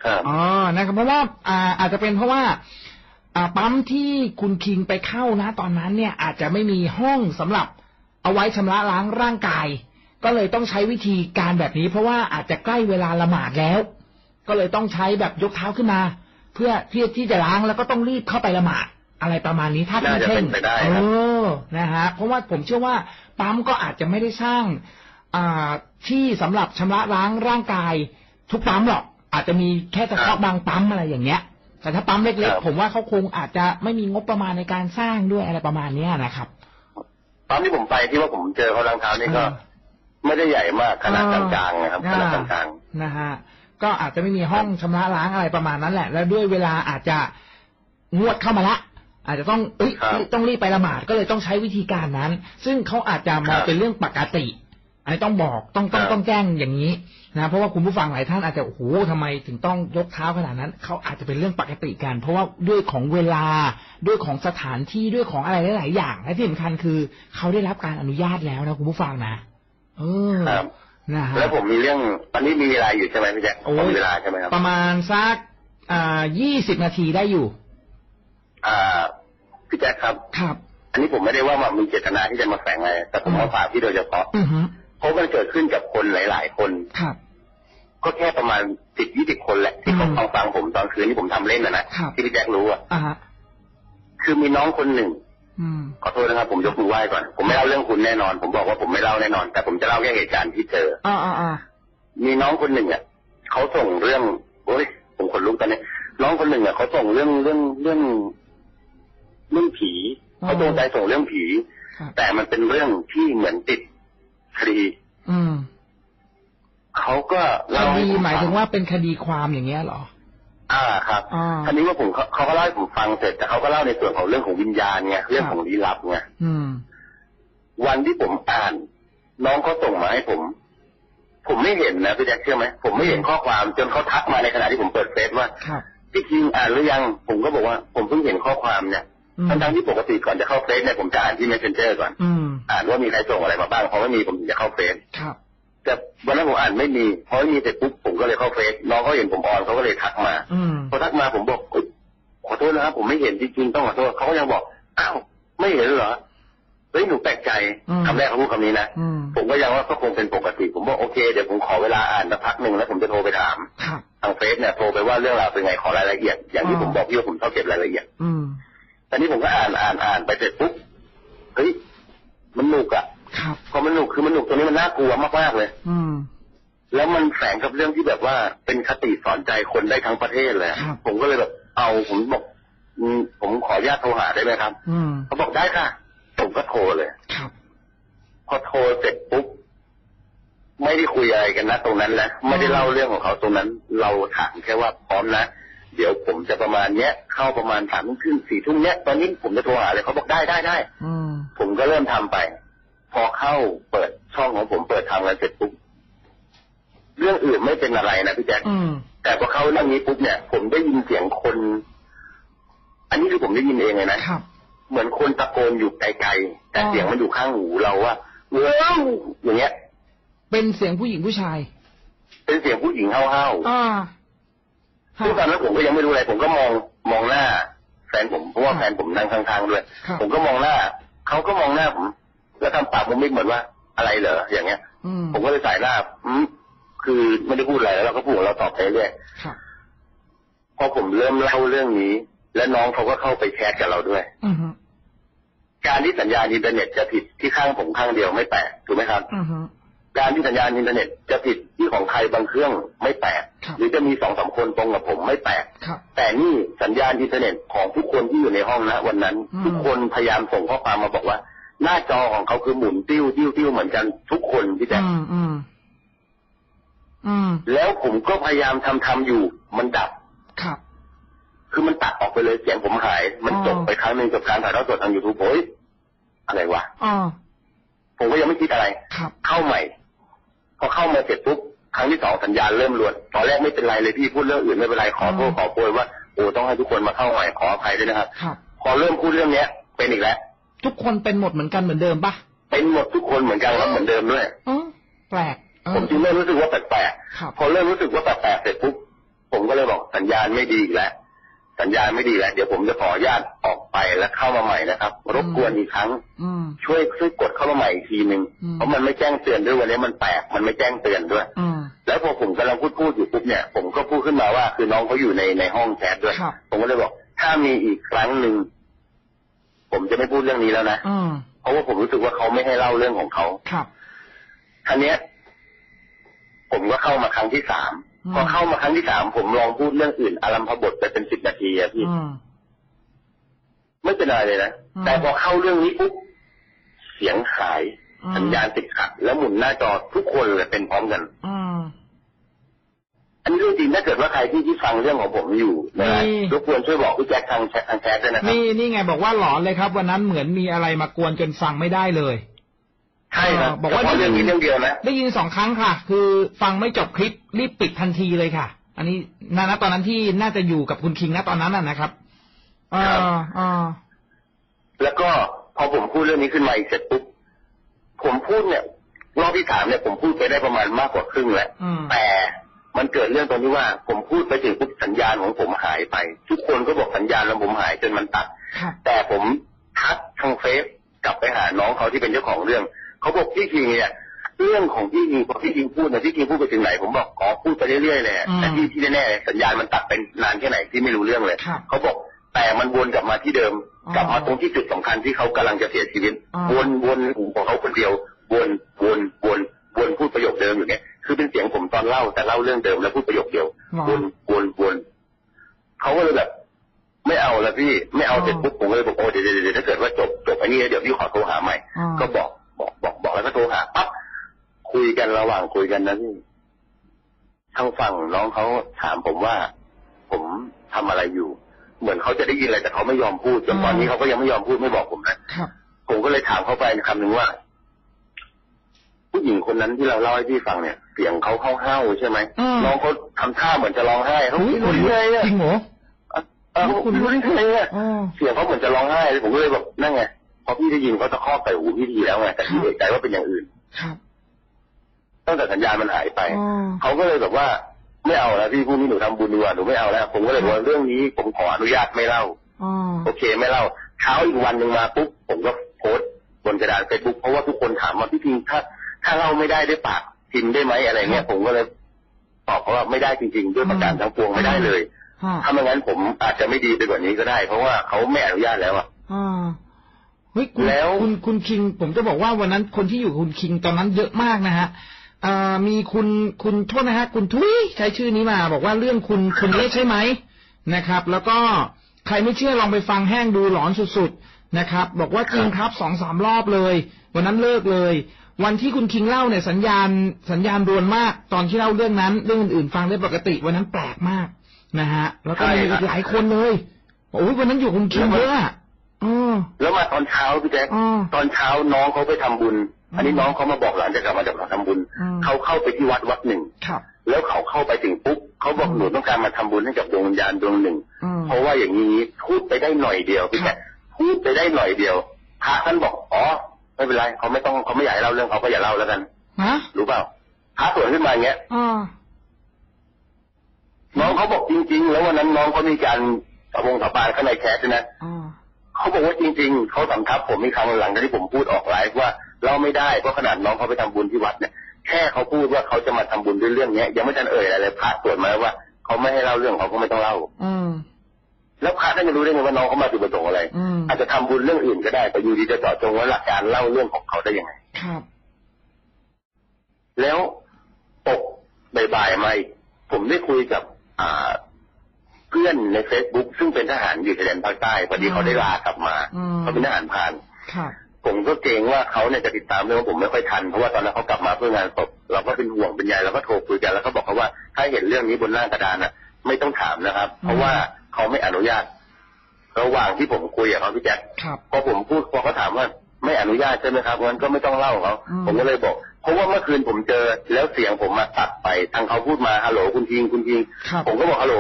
ครับอ๋อนะครับเพราะว่าอ่าอาจจะเป็นเพราะว่าอ่าปั๊มที่คุณคิงไปเข้านะ ตอนนั้นเนี่ย อาจจะไม่มีห้องสำหรับเอาไว้ชำระล้างร่างกาย ก็เลยต้องใช้วิธีการแบบนี้ เพราะว่าอาจจะใกล้เวลาละหมาดแล้ว ก็เลยต้องใช้แบบยกเท้าขึ้นมา เพื่อที่ที่จะล้างแล้วก็ต้องรีบเข้าไปละหมาดอะไรประมาณนี้ถ้าที่น่าจะเช่เป็นนไปได้เอครับอนะฮะเพราะว่าผมเชื่อว่าปั๊มก็อาจจะไม่ได้สร้างอ่าที่สำหรับชำระล้างร่างกาย ทุกปั๊มหรอกอาจจะมีแค่เฉพาะบางปั๊มอะไรอย่างเงี้ย แต่ถ้าปั๊มเล็กครับๆผมว่าเขาคงอาจจะไม่มีงบประมาณในการสร้างด้วยอะไรประมาณเนี้ยนะครับตอนที่ผมไปที่ว่าผมเจอเขาล้างเท้านี่ก็อ่าไม่ได้ใหญ่มากขนาดอ่ากลางๆนะครับขนาดกลางนะฮะ ก็อาจจะไม่มีห้องชำระล้างอะไรประมาณนั้นแหละ แล้วด้วยเวลาอาจจะงวดเข้ามาละ อาจจะต้องเอ้ยครับต้องรีบไปละหมาดก็เลยต้องใช้วิธีการนั้น ซึ่งเขาอาจจะมองครับเป็นเรื่องปกติอันนี้ต้องบอกต้องต้องครับต้องแจ้งอย่างนี้นะเพราะว่าคุณผู้ฟังหลายท่านอาจจะโอ้โหทำไมถึงต้องยกเท้าขนาดนั้นเขาอาจจะเป็นเรื่องปกติกัน เพราะว่าด้วยของเวลาด้วยของสถานที่ด้วยของอะไรหลาย ๆ อย่างและที่สำคัญคือเขาได้รับการอนุญาตแล้วนะคุณผู้ฟังนะเออๆครับนะฮะ แล้วผมมีเรื่องตอนนี้มีเวลาอยู่ใช่ไหมพี่แจ๊คโอ้ผมมีเวลาใช่ไหมครับประมาณสักอ่ายี่สิบนาทีได้อยู่ อ่าพี่แจ๊คครับครับ อันนี้ผมไม่ได้ว่ามามีเจตนาที่จะมาแฝงอะไรแต่ผมมาฝากพี่โดยเฉพาะอือฮึเพราะมันเกิดขึ้นกับคนหลาย ๆ คนครับก็แค่ประมาณสิบยี่สิบคนแหละที่เขาอืมฟังฟังผมตอนคืนที่ผมทำเล่นนะนะครับที่พี่แจ๊ครู้อะอ่าฮะคือมีน้องคนหนึ่งอืม ขอโทษนะครับผมยกมือไหว้ก่อน ผมไม่เล่าเรื่องคุณแน่นอน ผมบอกว่าผมไม่เล่าแน่นอน แต่ผมจะเล่าแค่เหตุการณ์ที่เจออ่าอ่าอ่ามีน้องคนหนึ่งอะเขาส่งเรื่องโอ้ยผมขนลุกตอนนี้น้องคนหนึ่งอะเขาส่งเรื่องเรื่องเรื่องเรื่องผีเขาจงใจส่งเรื่องผีครับแต่มันเป็นเรื่องที่เหมือนติดคดีอืมเขาก็คเล่าให้ดีผมหมายถึงฟัว่าเป็นคดีความอย่างเงี้ยเหรอ อ่าครับอ่าทีนี้ว่าผมเขาเขาก็เล่าให้ผมฟังเสร็จแต่เขาก็เล่าในส่วนของเรื่องของวิญญาณไงเรื่องของลี้ลับไงอืมวันที่ผมอ่าน น้องเขาส่งมาให้ผม ผมไม่เห็นนะพี่แจ็คเชื่อไหมผมไม่เห็นข้อความจนเขาทักมาในขณะที่ผมเปิดเฟซว่าครับพี่คิงอ่านหรือยังผมก็บอกว่า ผมเพิ่งเห็นข้อความเนี่ยอืมทั้งๆที่ปกติก่อนจะเข้าเฟซเนี่ยผมจะอ่านที่ messenger ก่อนอืมอ่านว่ามีใครส่งอะไรมาบ้างพอไม่มีผมถึงจะเข้าเฟซครับ แต่วันนั้นผมอ่านไม่มีพอไม่มีเสร็จปุ๊บผมก็เลยเข้าเฟซน้องเขาเห็นผมออนเขาก็เลยทักมาอืมพอทักมาผมบอกเอ้ยขอโทษนะครับผมไม่เห็นจริงๆต้องขอโทษเขาก็ยังบอกอ้าวไม่เห็นเหรอเฮ้ยหนูแปลกใจอืมคำแรกเขาพูดคำนี้นะอืมผมก็ยังว่าก็คงเป็นปกติ ผมบอกโอเคเดี๋ยวผมขอเวลาอ่านสักพักหนึ่งแล้วผมจะโทรไปถามครับทางเฟซเนี่ยโทรไปว่าเรื่องราวเป็นไงขอรายละเอียด อย่างที่อ่าผมบอกพี่ว่าผมชอบเก็บรายละเอียดอืมตอนนี้ผมก็อ่านอ่านอ่านไปเสร็จปุ๊บเฮ้ยมันหนุกอะ ครับพอมันหนุกคือมันหนุกตรงนี้มันน่ากลัวมากๆเลย อืมแล้วมันแฝงกับเรื่องที่แบบว่าเป็นคติสอนใจคนได้ทั้งประเทศเลยอะครับผมก็เลยแบบเอาผมบอกอืมผมขออนุญาตโทรหาได้ไหมครับอืมเขาบอกได้ค่ะผมก็โทรเลยครับพอโทรเสร็จปุ๊บไม่ได้คุยอะไรกันนะ ตรงนั้นนะไม่ได้เล่าเรื่องของเขาตรงนั้น เราถามแค่ว่าพร้อมนะเดี๋ยวผมจะประมาณเนี้ย เข้าประมาณสามทุ่มครึ่งสี่ทุ่มเนี้ยตอนนี้ผมจะโทรหาเลยเขาบอกได้ได้ได้อืมผมก็เริ่มทำไป พอเข้าเปิดช่องของผมเปิดทำกันเสร็จปุ๊บเรื่องอื่นไม่เป็นอะไรนะพี่แจ๊คอืมแต่พอเข้าเรื่องนี้ปุ๊บเนี่ย ผมได้ยินเสียงคน อันนี้คือผมได้ยินเองเลยนะครับเหมือนคนตะโกนอยู่ไกลๆแต่อ๋อเสียงมันอยู่ข้างหูเราว่าว้าวอย่างเงี้ย เป็นเสียงผู้หญิงผู้ชาย เป็นเสียงผู้หญิงห้าวอ่าๆซึ่งตอนนั้นผมก็ยังไม่รู้อะไร ผมก็มองมองหน้า แฟนผมเพราะว่าแฟนผมนั่งข้างๆด้วยครับผมก็มองหน้าเขาก็มองหน้าผม แล้วทำปากมุบมิบเหมือนว่าอะไรเหรออย่างเงี้ยอืมผมก็เลยส่ายหน้าอืมคือไม่ได้พูดอะไรแล้วเราก็พูดของเราตอบไปเรื่อยครับพอผมเริ่มเล่าเรื่องนี้ และน้องเขาก็เข้าไปแชทกับเราด้วยอืมการที่สัญญาณอินเทอร์เน็ตจะผิดที่ข้างผมข้างเดียวไม่แปลกถูกไหมครับอืมการที่สัญญาณอินเทอร์เน็ตจะผิดที่ของใครบางเครื่องไม่แปลกครับหรือจะมีสองสามคนตรงกับผมไม่แปลกครับแต่นี่สัญญาณอินเทอร์เน็ตของทุกคนที่อยู่ในห้องนะวันนั้นอืมทุกคนพยายามส่งข้อความมาบอกว่า หน้าจอของเขาคือหมุนติ้วติ้วติ้วเหมือนกันทุกคนพี่แจ๊คอืมอืมอืมแล้วผมก็พยายามทำทำอยู่ มันดับครับ คือมันตัดออกไปเลยเสียงผมหาย มันอ๋อจบไปครั้งหนึ่งกับการถ่ายทอดสดทางยูทูบโอ้ยอะไรวะอ่าผมก็ยังไม่คิดอะไรครับเข้าใหม่ พอเข้ามาเสร็จปุ๊บครั้งที่สองสัญญาณเริ่มรวนตอนแรกไม่เป็นไรเลยพี่พูดเรื่องอื่นไม่เป็นไรขอโทษอืมขอโพยว่าโอ้ต้องให้ทุกคนมาเข้าใหม่ขออภัยด้วยนะครับครับพอเริ่มพูดเรื่องเนี้ย เป็นอีกแล้ว ทุกคนเป็นหมดเหมือนกันเหมือนเดิมปะเป็นหมดทุกคนเหมือนกันครับเหมือนเดิมด้วยอ๋อแปลกเออผมจึงเริ่มรู้สึกว่าแปลกครับๆพอเริ่มรู้สึกว่าแปลกๆเสร็จปุ๊บผมก็เลยบอกสัญญาณไม่ดีอีกแล้วสัญญาณไม่ดีแล้วเดี๋ยวผมจะขออนุญาตออกไปแล้วเข้ามาใหม่นะครับ รบกวนอีกครั้งอืมช่วยช่วยกดเข้ามาใหม่อีกทีหนึ่งอืมเพราะมันไม่แจ้งเตือนด้วยวันนี้มันแปลกมันไม่แจ้งเตือนด้วยอืมแล้วพอผมกำลังพูดพูดอยู่ปุ๊บเนี่ยผมก็พูดขึ้นมาว่าคือน้องเขาอยู่ในในห้องแชทด้วยครับผมก็เลยบอก ถ้ามีอีกครั้งหนึ่ง ผมจะไม่พูดเรื่องนี้แล้วนะอืมเพราะว่าผมรู้สึกว่าเขาไม่ให้เล่าเรื่องของเขาครับครั้งเนี้ย ผมก็เข้ามาครั้งที่สามพอเข้ามาครั้งที่สามผมลองพูดเรื่องอื่นอารัมพบทไปเป็นสิบนาทีอะพี่อืมไม่เป็นอะไรเลยนะอืมแต่พอเข้าเรื่องนี้ปุ๊บเสียงหายอืมสัญญาณติดขัด แล้วหมุนหน้าจอทุกคนเลยเป็นพร้อมกัน อืม อันนี้เรื่องจริงถ้าเกิดว่าใครที่ที่ฟังเรื่องของผมอยู่นะฮะมี รบกวนช่วยบอกพี่แจ็คทางแชททางแชทด้วยนะครับ นี่นี่ไงบอกว่าหลอนเลยครับ วันนั้นเหมือนมีอะไรมากวนจนฟังไม่ได้เลย ใช่ครับเออบอกว่า เฉพะเรื่องนี้เรื่องเดียวนะ ได้ยินสองครั้งค่ะ คือฟังไม่จบคลิปรีบปิดทันทีเลยค่ะ อันนี้นานะตอนนั้นที่น่าจะอยู่กับคุณคิงนะตอนนั้นน่ะนะครับอ่าครับอ่าแล้วก็พอผมพูดเรื่องนี้ขึ้นมาอีกเสร็จปุ๊บผมพูดเนี่ยรอบที่สามเนี่ยผมพูดไปได้ประมาณมากกว่าครึ่งแล้วอืมแต่ มันเกิดเรื่องตรงที่ว่าผมพูดไปถึงปุ๊บสัญญาณของผมหายไป ทุกคนก็บอกสัญญาณของผมหายจนมันตัดครับแต่ผมทักทางเฟซกลับไปหาน้องเขาที่เป็นเจ้าของเรื่องเขาบอกพี่คิงเนี่ยเรื่องของพี่คิงพอพี่คิงพูดนะพี่คิงพูดไปถึงไหนผมบอกอ๋อพูดไปเรื่อยๆเลยแต่ที่ที่แน่ๆสัญญาณมันตัดเป็นนานแค่ไหนที่ไม่รู้เรื่องเลยครับเขาบอกแต่มันวนกลับมาที่เดิมอ๋อกลับมาตรงที่จุดสำคัญที่เขากำลังจะเสียชีวิตอ๋อวนวนหูของเขาคนเดียว วนวนวนวนพูดประโยคเดิมอยู่เนี่ย คือเป็นเสียงผมตอนเล่าแต่เล่าเรื่องเดิมแล้วพูดประโยคเดียวหรอวนวนวนเขาก็เลยแบบ ไม่เอาละพี่ไม่เอาอ๋อเสร็จปุ๊บผมก็เลยบอกโอ้เดี๋ยวเดี๋ยวเดี๋ยวถ้าเกิดว่าจบจบอันนี้แล้วเดี๋ยวพี่ขอโทรหาใหม่อ๋อก็บอกบอกบอกบอกแล้วก็โทรหาปั๊บคุยกันระหว่างคุยกันนะพี่ทางฝั่งน้องเขาถามผมว่า ผมทำอะไรอยู่ เหมือนเขาจะได้ยินอะไรแต่เขาไม่ยอมพูดจนตอนนี้เขาก็ยังไม่ยอมพูดไม่บอกผมนะครับผมก็เลยถามเขาไปคำหนึ่งว่า ผู้หญิงคนนั้นที่เราเล่าให้พี่ฟังเนี่ย เสียงเขาเข้าๆใช่ไหมอืมน้องเขาทำท่าเหมือนจะร้องไห้เขาอุ๊ยรู้ได้ไงอะจริงเหรอเออคุณรู้ได้ไงอะอ๋อเสียงเขาเหมือนจะร้องไห้ผมก็เลยแบบนั่นไงพอพี่ได้ยินเขาตะคอกใส่หูพี่ทีแล้วไงแต่พี่เอกใจว่าเป็นอย่างอื่นครับตั้งแต่สัญญาณมันหายไปอ๋อเขาก็เลยแบบว่าไม่เอาแล้วพี่พรุ่งนี้หนูทำบุญดีกว่าหนูไม่เอาแล้วผมก็เลยบอกว่าเรื่องนี้ผมขออนุญาตไม่เล่าอ๋อโอเคไม่เล่าเช้าอีกวันหนึ่งมาปุ๊บผมก็โพสต์บนกระดานเฟซบุ๊กเพราะว่าทุกคนถามว่าพี่พิงถ้า ถ้าเล่าไม่ได้ด้วยปากพิมพ์ได้ไหมอะไรเงี้ยผมก็เลยตอบเขาว่าไม่ได้จริงๆด้วยประการทั้งปวงไม่ได้เลยฮะถ้าไม่งั้นผมอาจจะไม่ดีไปกว่านี้ก็ได้ เพราะว่าเขาไม่อนุญาตแล้วอะอ่าเฮ้ยคุณแล้วคุณคุณคิง ผมจะบอกว่าวันนั้นคนที่อยู่กับคุณคิงตอนนั้นเยอะมากนะฮะอ่ามีคุณคุณโทษนะฮะ คุณทุยใช้ชื่อนี้มา บอกว่าเรื่องคุณคุณเล็กใช่ไหมนะครับ แล้วก็ใครไม่เชื่อลองไปฟังแห้งดูหลอนสุดๆนะครับ บอกว่าจริงครับสองสามรอบเลย วันนั้นเลิกเลย วันที่คุณคิงเล่าเนี่ยสัญญาณสัญญาณรวนมาก ตอนที่เล่าเรื่องนั้น เรื่องอื่นๆฟังได้ปกติวันนั้นแปลกมากนะฮะ แล้วก็มีอีกหลายคนเลยโอ้ยวันนั้นอยู่กับคุณคิงเยอะอะอ๋อแล้วมาตอนเช้าพี่แจ๊คอ๋อตอนเช้าน้องเขาไปทำบุญ อันนี้อืมน้องเขามาบอกหลังจากกลับมาจากทำบุญอืมเขาเข้าไปที่วัดวัดหนึ่งครับแล้วเขาเข้าไปถึงปุ๊บเขาบอกอืมหนูต้องการมาทำบุญให้กับดวงวิญญาณดวงหนึ่งอืมเพราะว่าอย่างนี้พูดไปได้หน่อยเดียวพี่ครัแจ๊บคพูดไปได้หน่อยเดียวพระท่านบอกอ๋อ ไม่เป็นไรเขาไม่ต้องเขาไม่อยากให้เล่าเรื่องเขาก็อย่าเล่าแล้วกันฮะรู้เปล่าพระสวนขึ้นมาอย่างเงี้ยอ่าน้องเขาบอกจริง ๆ แล้ววันนั้นน้องเขามีการสะพงสาบานข้างในแคสด้วยนะอ่าเขาบอกว่าจริง ๆเขาสำทับผมมีครั้งหลังจากที่ผมพูดออกไลฟ์ว่าเราไม่ได้เพราะขนาดน้องเขาไปทำบุญที่วัดเนี่ยแค่เขาพูดว่าเขาจะมาทำบุญด้วยเรื่องเนี้ยยังไม่ทันเอ่ยอะไรเลยพระตรวจมาแล้วว่าเขาไม่ให้เล่าเรื่องเขาก็ไม่ต้องเล่า อืม แล้วพระท่านจะรู้ได้ไงว่าน้องเขามาจุดประสงค์อะไรอืมอาจจะทำบุญเรื่องอื่นก็ได้ แต่อยู่ดีจะเจาะจงว่าหลักการเล่าเรื่องของเขาได้ยังไงครับ แล้วตกบ่ายๆมาอีกผมได้คุยกับอ่าเพื่อนในเฟซบุ๊กซึ่งเป็นทหารอยู่ชายแดนภาคใต้พอดีเขาได้ลากลับมาอืมเขาเป็นทหารพรานครับผมก็เกรงว่าเขาเนี่ยจะติดตามเรื่องว่าผมไม่ค่อยทันเพราะว่าตอนนั้นเขากลับมาเพื่องานศพเราก็เป็นห่วงเป็นใยเราก็โทรคุยกันแล้วก็บอกเขาว่าถ้าเห็นเรื่องนี้บนหน้ากระดานน่ะ ไม่ต้องถามนะครับ เพราะว่า เขาไม่อนุญาต ระหว่างที่ผมคุยกับเขาพี่แจ๊คครับพอผมพูดพอเขาถามว่าไม่อนุญาตใช่ไหมครับงั้นก็ไม่ต้องเล่าเขาอืมผมก็เลยบอก เพราะว่าเมื่อคืนผมเจอแล้วเสียงผมมาตัดไปทางเขาพูดมาฮัลโหลคุณทิงคุณทิงครับผมก็บอกฮัลโหล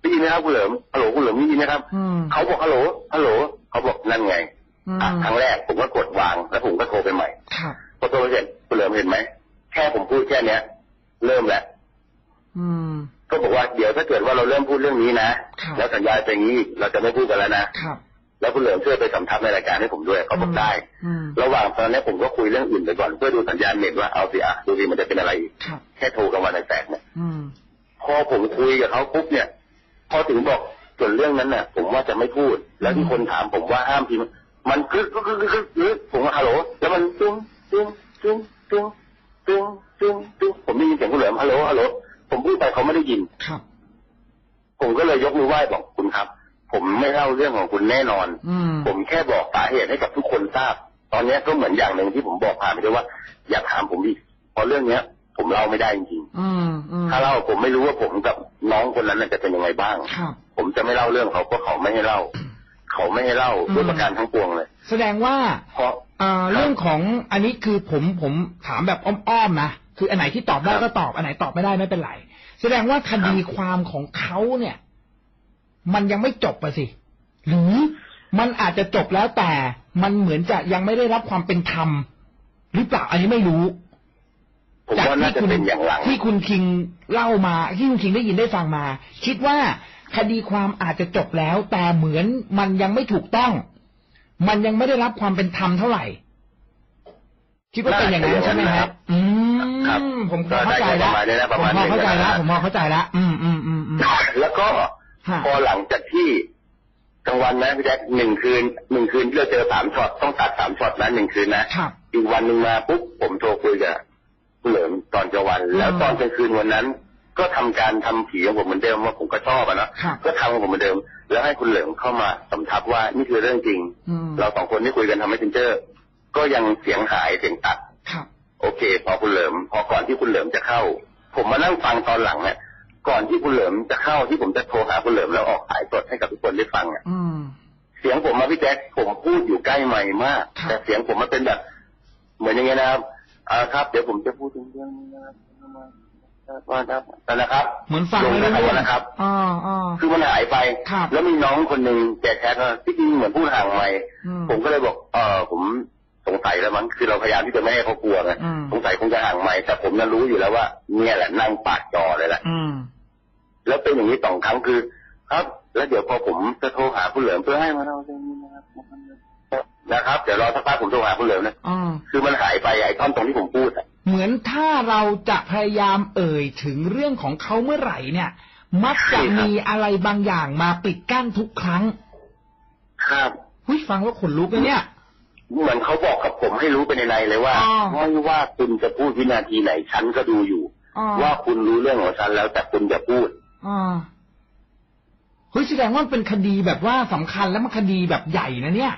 ได้ยินไหมครับคุณเหลิมฮัลโหลคุณเหลิมได้ยินไหมครับอืมเขาบอกฮัลโหลฮัลโหลเขาบอกนั่นไงอืมอะครั้งแรกผมก็กดวางแล้วผมก็โทรไปใหม่ครับพอโทรไปเสร็จคุณเหลิมเห็นไหมแค่ผมพูดแค่เนี้ย เริ่มแล้วอืม ก็บอกว่าเดี๋ยวถ้าเกิดว่าเราเริ่มพูดเรื่องนี้นะครับแล้วสัญญาเป็นอย่างนี้อีกเราจะไม่พูดกันแล้วนะครับแล้วคุณเหลิมช่วยไปสำทับในรายการให้ผมด้วยเขาบอกได้อืมระหว่างตอนนี้ผมก็คุยเรื่องอื่นไปก่อนเพื่อดูสัญญาณเน็ตว่าเอาสิอะดูสิมันจะเป็นอะไรอีกครับแค่โทรกันวันแตกๆเนี่ยอืมพอผมคุยกับเขาปุ๊บเนี่ยพอถึงบอกส่วนเรื่องนั้นน่ะ ผมว่าจะไม่พูด แล้วที่คนถามผมว่าห้ามพิมพ์มันกึกกึกกึกกึกกึกกึกผมว่าฮัลโหลแล้วมันตึ้งตึ้งตึ้งตึ้งตึ้งตึ้งตึ้งผมได้ยินเสียงคุณเหลิมฮัลโหลฮัลโหล เขาไม่ได้ยินครับ ผมก็เลยยกมือไหว้บอกคุณครับ ผมไม่เล่าเรื่องของคุณแน่นอนผมแค่บอกสาเหตุให้กับทุกคนทราบ ตอนนี้ก็เหมือนอย่างหนึ่งที่ผมบอกผ่านไปด้วยว่า อย่าถามผมอีกเพราะเรื่องเนี้ย ผมเล่าไม่ได้จริงๆถ้าเล่าผมไม่รู้ว่าผมกับน้องคนนั้นจะเป็นยังไงบ้างผมจะไม่เล่าเรื่องเขาเพราะเขาไม่ให้เล่า เขาไม่ให้เล่าด้วยประการทั้งปวงเลย แสดงว่าเพราะเรื่องของอันนี้คือผมผมถามแบบอ้อมๆนะคืออันไหนที่ตอบได้ก็ตอบอันไหนตอบไม่ได้ไม่เป็นไร แสดงว่าคดีความของเขาเนี่ย มันยังไม่จบอะสิ หรือมันอาจจะจบแล้วแต่มันเหมือนจะยังไม่ได้รับความเป็นธรรม หรือเปล่าอันนี้ไม่รู้ผมจากว่าน่าที่จะคุณเป็นอย่างหลัง ที่คุณคิงเล่ามาที่คุณคิงได้ยินได้ฟังมา คิดว่าคดีความอาจจะจบแล้ว แต่เหมือนมันยังไม่ถูกต้อง มันยังไม่ได้รับความเป็นธรรมเท่าไหร่ คิดว่าเป็นอย่างนั้นใช่ไหมครับ อืครับมผมพอเข้าใจแล้วก็ได้ประผมมาณพนี้อนะประมาณเข้าใจแล้วหนึ่งนะผมพอเข้าใจแล้วอืมอืมอืมอืมแล้วก็ฮะพอหลังจากที่กลางวันนะพี่แจ๊คหนึ่งคืนหนึ่งคืนที่เราเจอสามช็อตต้องตัดสามช็อตนะหนึ่งคืนนะครับอีกวันหนึ่งมาปุ๊บผมโทรคุยกับคุณเหลิมตอนกลางวันอืมแล้วตอนกลางคืนวันนั้น ก็ทำการทำผีของผมเหมือนเดิมว่าผมก็ชอบอะเนาะครับก็ทำของผมเหมือนเดิม แล้วให้คุณเหลิมเข้ามาสำทับว่านี่คือเรื่องจริงอืมเราสองคนที่คุยกันทำให้เซนเจอร์ ก็ยังเสียงหายเสียงตัดครับโอเค พอคุณเหลิม พอก่อนที่คุณเหลิมจะเข้า ผมมานั่งฟังตอนหลังเนี่ยก่อนที่คุณเหลิมจะเข้าที่ผมจะโทรหาคุณเหลิมแล้วออกสายสดให้กับทุกคนได้ฟังอะอืมเสียงผมมาพี่แจ๊คผมพูดอยู่ใกล้ไมค์มากครับแต่เสียงผมมันเป็นแบบ เหมือนอย่างเงี้ยนะครับอ่าครับ เดี๋ยวผมจะพูดถึงเรื่องนี้นะครับว่านะครับ เหมือนฟังลงไม่นะรู้ครับเรื่องนะครับอ่าอ่าคือมันหายไปครับแล้วมีน้องคนหนึ่งแกแคทว่าที่จริงเหมือนพูดห่างไมค์อืมผมก็เลยบอก เออผม สงสัยแล้วมั้งคือเราพยายามที่จะไม่ให้เขากลัวไงอืมสงสัยคงจะห่างไมค์แต่ผมน่ะรู้อยู่แล้วว่าเนี่ยแหละนั่งปากจอเลยแหละอืมแล้วเป็นอย่างนี้สองครั้งคือ ครับ แล้วเดี๋ยวพอผมจะโทรหาคุณเหลิมเพื่อให้มาเล่าเรื่องนี้นะครับนะครับ เดี๋ยวรอสักพักผมโทรหาคุณเหลิมนะอ่าคือมันหายไปไอ้ท่อนตรงที่ผมพูดอะเหมือนถ้าเราจะพยายามเอ่ยถึงเรื่องของเขาเมื่อไหร่เนี่ย มักจะมีอะไรบางอย่างมาปิดกั้นทุกครั้ง ครับหุ้ยฟังแล้วขนลุกเลยเนี่ย เหมือนเขาบอกกับผมให้รู้ไปในในเลยว่าอ๋อไม่ว่าคุณจะพูดวินาทีไหนฉันก็ดูอยู่อ่าว่าคุณรู้เรื่องของฉันแล้วแต่คุณจะพูดอ่าเฮ้ยแสดงว่ามันเป็นคดีแบบว่าสำคัญแล้วมันคดีแบบใหญ่นะเนี่ย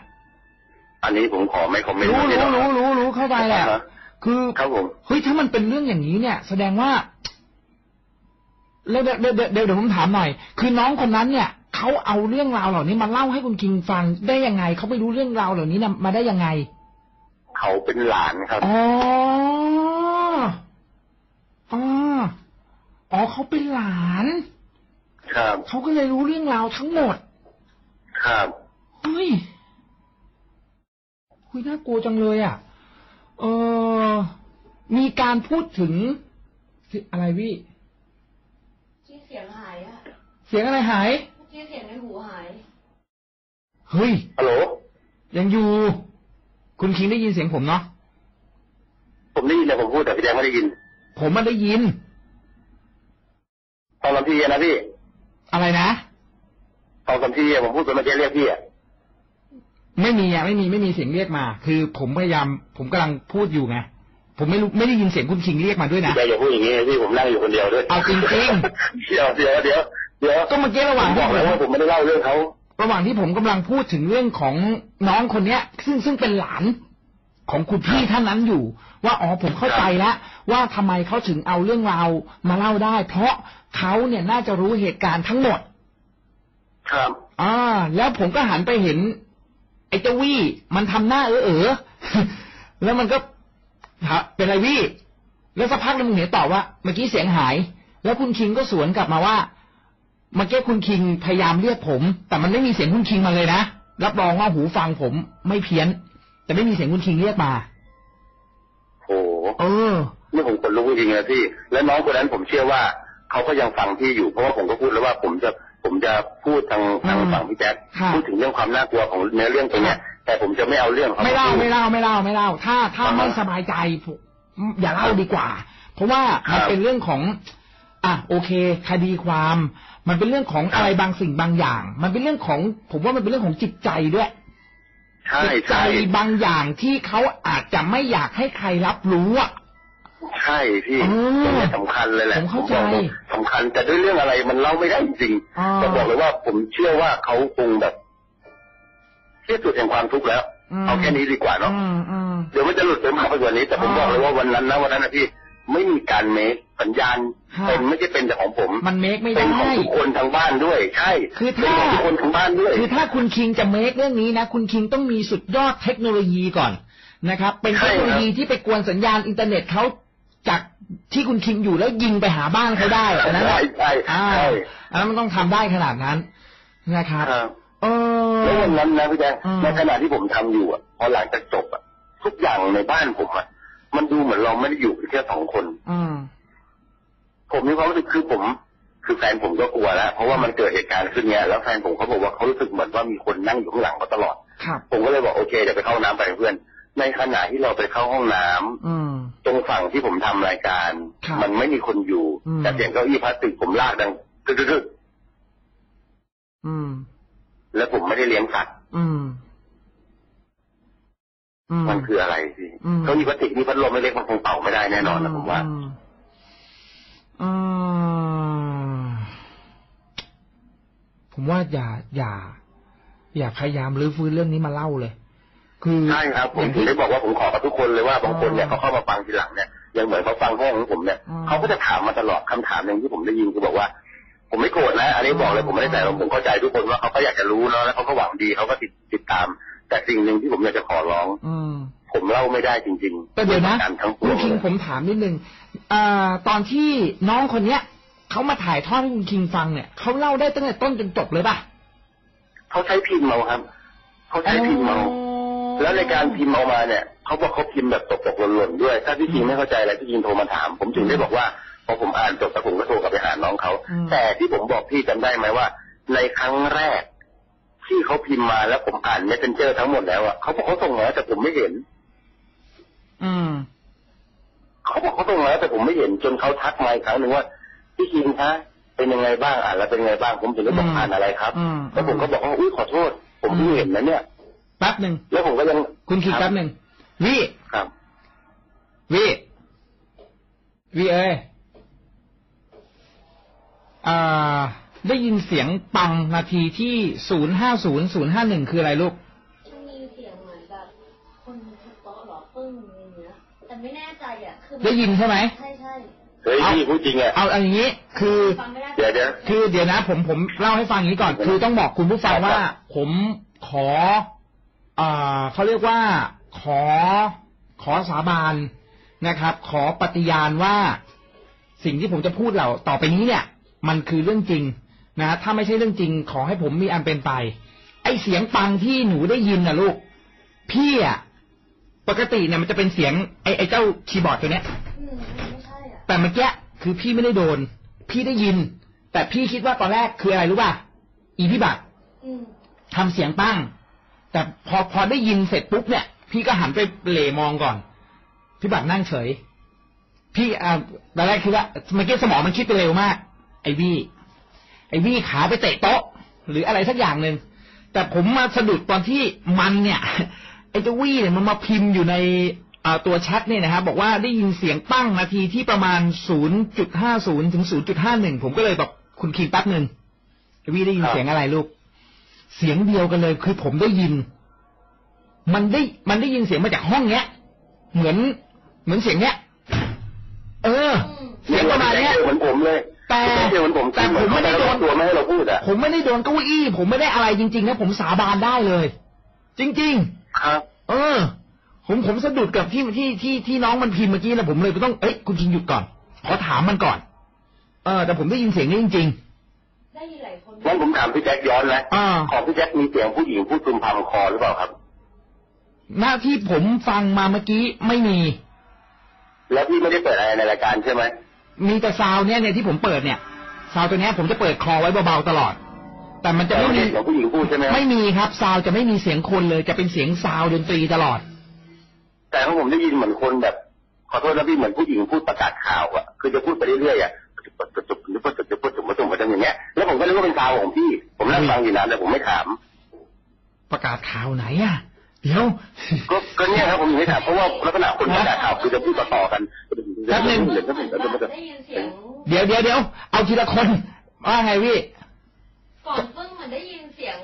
อันนี้ผมขอไม่คอมเมนต์รู้ไม่ได้รู้หรอกรู้รู้รู้เข้าใจแหละครับคือครับผมเฮ้ยถ้ามันเป็นเรื่องอย่างนี้เนี่ย แสดงว่าแล้วเดี๋ยวเดี๋ยวเดี๋ยวเดี๋ยวผมถามหน่อย คือน้องคนนั้นเนี่ย เขาเอาเรื่องราวเหล่านี้มาเล่าให้คุณคิงฟังได้ยังไงเขาไปรู้เรื่องราวเหล่านี้นะมาได้ยังไง เขาเป็นหลานครับอ๋ออ๋ออ๋อเขาเป็นหลาน ครับเขาก็เลยรู้เรื่องราวทั้งหมด ครับเฮ้ยเฮ้ยน่ากลัวจังเลยอะ เออมีการพูดถึงอะไรพี่ที่เสียงหายอะเสียงอะไรหายที่เสียงในหู หาย เฮ้ยฮัลโหลยังอยู่ คุณคิงได้ยินเสียงผมเนาะผมได้ยินแต่ผมพูดแต่พี่แดงไม่ได้ยิน ผมมันได้ยินตอนสามทีอะนะพี่อะไรนะตอนสามทีอะผมพูดไปเมื่อกี้เรียกพี่อะไม่มีอะไม่มีไม่มีเสียงเรียกมา คือผมพยายาม ผมกำลังพูดอยู่ไง ผมไม่รู้ไม่ได้ยินเสียงคุณคิงเรียกมาด้วยนะพี่แดงอย่าพูดอย่างนี้พี่ผมนั่งอยู่คนเดียวด้วยเอาจริงเดี๋ยวเดี๋ยวเดี๋ยวเดี๋ยวก็เมื่อกี้ระหผว่างมบที่อกผแล้วมว่าผมไม่ได้เล่าเรื่องเขาระหว่างที่ผมกำลังพูดถึงเรื่องของน้องคนเนี้ย ซึ่งซึ่งเป็นหลานของคุณพี่ท่านนั้นอยู่ ว่าอ๋อผมเข้าใจแล้วว่าทำไมเขาถึงเอาเรื่องราวมาเล่าได้ เพราะเขาเนี่ยน่าจะรู้เหตุการณ์ทั้งหมด ครับอ่าแล้วผมก็หันไปเห็น ไอ้เจ้าวี่มันทำหน้าเออเออแล้วมันก็ ถามเป็นไรวี่แล้วสักพักหนึงมึงเห็นตอบว่าเมื่อกี้เสียงหาย แล้วคุณคิงก็สวนกลับมาว่าเมื่อกี้คุณคิงพยายามเรียกผม แต่มันไม่มีเสียงคุณคิงมาเลยนะรับรองว่าหูฟังผมไม่เพี้ยน แต่ไม่มีเสียงคุณคิงเรียกมาโอ้โหเออ นี่ผมคนรู้จริงๆนะพี่ และน้องคนนั้นผมเชื่อว่าเขาก็ยังฟังพี่อยู่เพราะว่าผมก็พูดแล้วว่าผมจะผมจะพูดทางทางอืมฝั่งพี่แจ๊คค่ะพูดถึงเรื่องความน่ากลัวของเนื้อเรื่องตรงเนี้ย แต่ผมจะไม่เอาเรื่องเขาไม่เล่าพูดไม่เล่าไม่เล่าไม่เล่า ถ้าถ้าอ่าฮะไม่สบายใจผมอย่าเล่าดีกว่า เพราะว่าครัมันบเป็นเรื่องของ อะโอเค คดีความ มันเป็นเรื่องของครับอะไรบางสิ่งบางอย่าง มันเป็นเรื่องของ ผมว่ามันเป็นเรื่องของจิตใจด้วยใช่จิตใจใช่บางอย่างที่เขาอาจจะไม่อยากให้ใครรับรู้อะใช่พี่อ๋อตรงเนี้ยสำคัญเลยแหละผมเข้าใจบอกเลยสำคัญแต่ด้วยเรื่องอะไรมันเล่าไม่ได้จริงอ่าๆแต่บอกเลยว่าผมเชื่อว่าเขาคงแบบ ที่สุดแห่งความทุกข์แล้วอืมเอาแค่นี้ดีกว่าเนาะอืมอืมเดี๋ยวมันจะหลุดไปมากไปกว่านี้ แต่ผมอ่าบอกเลยว่าวันนั้นนะวันนั้นนะพี่ไม่มีการ make สัญญาณฮะเป็นไม่ใช่เป็นแต่ของผม มัน make ไม่ได้เป็ได้นของทุกคนทั้งบ้านด้วย ใช่คือเป็นถ้าของทุกคนทั้งบ้านด้วย คือถ้าคุณคิงจะ make เรื่องนี้นะ คุณคิงต้องมีสุดยอดเทคโนโลยีก่อนนะครับ เป็นเทคโนโลยีที่ไปกวนสัญญาณอินเทอร์เน็ตเขาจากที่คุณคิงอยู่แล้วยิงไปหาบ้านเขาได้อันนั้นใช่อะใช่อ่าใช่อันนั้นมันต้องทำได้ขนาดนั้นนะครับครับเออ แล้ววันนั้นนะพี่แจ๊คอืมในขณะที่ผมทำอยู่อะพอหลังจากจบอะทุกอย่างในบ้านผมอะมันดูเหมือนเราไม่ได้อยู่แค่สองคน อืมผมมีความรู้สึกคือผม คือแฟนผมก็กลัวแล้วเพราะว่ามันเกิดเหตุการณ์ขึ้นเนี้ยแล้วแฟนผมเขาบอกว่าเขารู้สึกเหมือนว่ามีคนนั่งอยู่ข้างหลังเขาตลอดครับผมก็เลยบอกโอเคเดี๋ยวไปเข้าห้องน้ำไปกับเพื่อน ในขณะที่เราไปเข้าห้องน้ำอืมตรงฝั่งที่ผมทำรายการครับมันไม่มีคนอยู่อืมแต่เสียงเก้าอี้พลาสติกผมลากดังตึ๊ดอืมๆ แล้วผมไม่ได้เลี้ยงสัตว์อืมอืมมันคืออะไรพี่อืมเก้าอี้พลาสติกนี่พัดลมไม่เล็กมันคงเป่าไม่ได้แน่นอนนะผมว่าอือืมผมว่าอย่าอย่า อย่าพยายามรื้อฟื้นเรื่องนี้มาเล่าเลย คือใช่ครับผอมย่างถึงที่ได้บอกว่าผมขอกับทุกคนเลยว่าบางคนเนี่ยอ๋อเขาเข้ามาฟังทีหลังเนี่ยยังเหมือนเขาฟังห้องของผมเนี่ยอืมเขาก็จะถามมาตลอดคำถามหนึ่งที่ผมได้ยินคือบอกว่า ผมไม่โกรธนะอันนี้บอกเลยผมไม่ได้ใส่ลมผมเข้าใจทุกคนว่าเขาก็อยากจะรู้เนาะแล้วเขาก็หวังดีเขาก็ติดติดตาม แต่สิ่งหนึ่งที่ผมอยากจะขอร้อง อืมผมเล่าไม่ได้จริงๆแต่เดี๋ยวนะการทั้งปคุวณงคิงเลยผมถามนิดนึงอ่าตอนที่น้องคนเนี้ยเขามาถ่ายทอดให้คุณคิงฟังเนี่ยเขาเล่าได้ตั้งแต่ต้นจนจบเลยป่ะเขาใช้พิมพ์เอาครับเขาใช้พิมพ์เอาแล้วในการพิมพ์เอามาเนี่ยเขาบอกเขาพิมพ์แบบตกตกหล่นหล่นๆด้วย ถ้าพี่คิงไม่เข้าใจอะไรพี่คิงโทรมาถาม ผมถึงได้บอกว่า พอผมอ่านจบแต่ผมก็โทรกลับไปหาน้องเขาอืมแต่ที่ผมบอกพี่จำได้ไหมว่า ในครั้งแรก ที่เขาพิมพ์มาแล้วผมอ่าน Messenger ทั้งหมดแล้วอะเขาบอกเขาส่งมาแล้วแต่ผมไม่เห็น อืมเขาบอกเขาส่งมาแล้วแต่ผมไม่เห็นจนเขาทักมาอีกครั้งหนึ่งว่าพี่คิงคะเป็นยังไงบ้างอ่านแล้วเป็นยังไงบ้างผมถึงได้บอกอืมอ่านอะไรครับอืมแล้วผมก็บอกว่าอุ้ยขอโทษ ผมเพิ่งเห็นนะเนี่ยแป๊บหนึ่งแล้วผมก็ยังคุณคิงแป๊บหนึ่งวิครับวิวิเอ้ยอ่า ได้ยินเสียงปังนาทีที่ศูนย์ห้าศูนย์ศูนย์ห้าหนึ่งคืออะไรลูกมันมีเสียงเหมือนแบบคนทุบโต๊ะเหรอปึ้งอย่างเงี้ยแต่ไม่แน่ใจอะคือมัได้ยินใช่ไหมใช่ใช่เฮ้ยเอาพี่พูดจริงอะเอาเอาอย่างนี้คือฟังไม่ได้เดี๋ยวเดี๋ยวคือเดี๋ยวนะ ผมผมเล่าให้ฟังอย่างนี้ก่อน คือต้องบอกคุณผู้ฟังว่า ผมขออ่าเขาเรียกว่าขอขอสาบานนะครับ ขอปฏิญาณว่า สิ่งที่ผมจะพูดเหล่าต่อไปนี้เนี่ย มันคือเรื่องจริงนะถ้าไม่ใช่เรื่องจริงขอให้ผมมีอันเป็นไป ไอเสียงปังที่หนูได้ยินนะลูก พี่อะปกติเนี่ยมันจะเป็นเสียงไอไอเจ้าคีย์บอร์ดตัวเนี้ยอืมมันไม่ใช่อะแต่เมื่อกี้คือพี่ไม่ได้โดน พี่ได้ยิน แต่พี่คิดว่าตอนแรกคืออะไรรู้ป่ะอีพิบัติอืมทำเสียงปั้ง แต่พอพอได้ยินเสร็จปุ๊บเนี่ย พี่ก็หันไปเหลมองก่อน พี่บัตินั่งเฉย พี่อ่าตอนแรกคิดว่าเมื่อกี้สมองมันคิดไปเร็วมาก ไอ้วี่ไอ้วี่ขาไปเตะโต๊ะ หรืออะไรสักอย่างหนึ่งแต่ผมมาสะดุดตอนที่มันเนี่ยไอ้เจ้าวี่เนี่ยมันมาพิมพ์อยู่ในตัวแชทเนี่ยนะครับบอกว่าได้ยินเสียงปั้งนาทีที่ประมาณ 0.50 ถึง 0.51 ผมก็เลยแบบคุณคิงแป๊บหนึ่งไอ้วี่ได้ยินเสียงอะไรลูก เสียงเดียวกันเลยคือผมได้ยิน มันได้มันได้ยินเสียงมาจากห้องเนี้ย เหมือนเหมือนเสียงเนี้ย เออ เสียงประมาณเนี้ยเหมือนผมเลย แต่เสียงเหมือนผมแต่ผมไม่ได้โดนตัวไม่ให้เราพูดอะผมไม่ได้โดนเก้าอี้ ผมไม่ได้อะไรจริงๆนะผมสาบานได้เลย จริงครับๆเออ ผมผมสะดุดกับที่ที่ที่ที่น้องมันพิมพ์เมื่อกี้นะผมเลยต้องเอ้ยคุณคิงหยุดก่อนขอถามมันก่อน เออ แต่ผมได้ยินเสียงนี้จริงได้ยินหลายคนงั้นผมถามพี่แจ็คย้อนนะอ่าของพี่แจ็คมีเสียงผู้หญิงพูดพึมพำคอหรือเปล่าครับๆหน้าที่ผมฟังมาเมื่อกี้ไม่มี แล้วพี่ไม่ได้เปิดอะไรในรายการใช่ไหม มีแต่ sound เนี่ยเนี่ยที่ผมเปิดเนี่ย sound ตัวเนี้ยผมจะเปิดคลอไว้เบาๆตลอด แต่มันจะแต่ไม่ไม่มีใช่เสียงผู้หญิงพูดใช่ไหมครับไม่มีครับ sound จะไม่มีเสียงคนเลยจะเป็นเสียง sound ดนตรีตลอด แต่ของผมได้ยินเหมือนคนแบบขอโทษนะพี่เหมือนผู้หญิงพูดประกาศข่าวอะคือจะพูดไปเรื่อยๆอะจุบจุบจุบจุบจุบจุบจุบจุบจุบจุบอย่างเงี้ยแล้วผมก็นึกว่าเป็นข่าวของพี่ ผมนั่งฟังอยู่นานแต่ผมไม่ถาม ประกาศข่าวไหนอะเดี๋ยวก็ก็เนี่ยครับผมถึงไม่ถามเพราะว่าลักษณะคนประกาศข่าวคือจะพูดต่อๆกัน แป๊บนึงได้ยินเสียงเดี๋ยวเดี๋ยวเดี๋ยวเอาทีละคนว่าไงพี่ก่อนปึ้งเหมือนได้ยินเสียง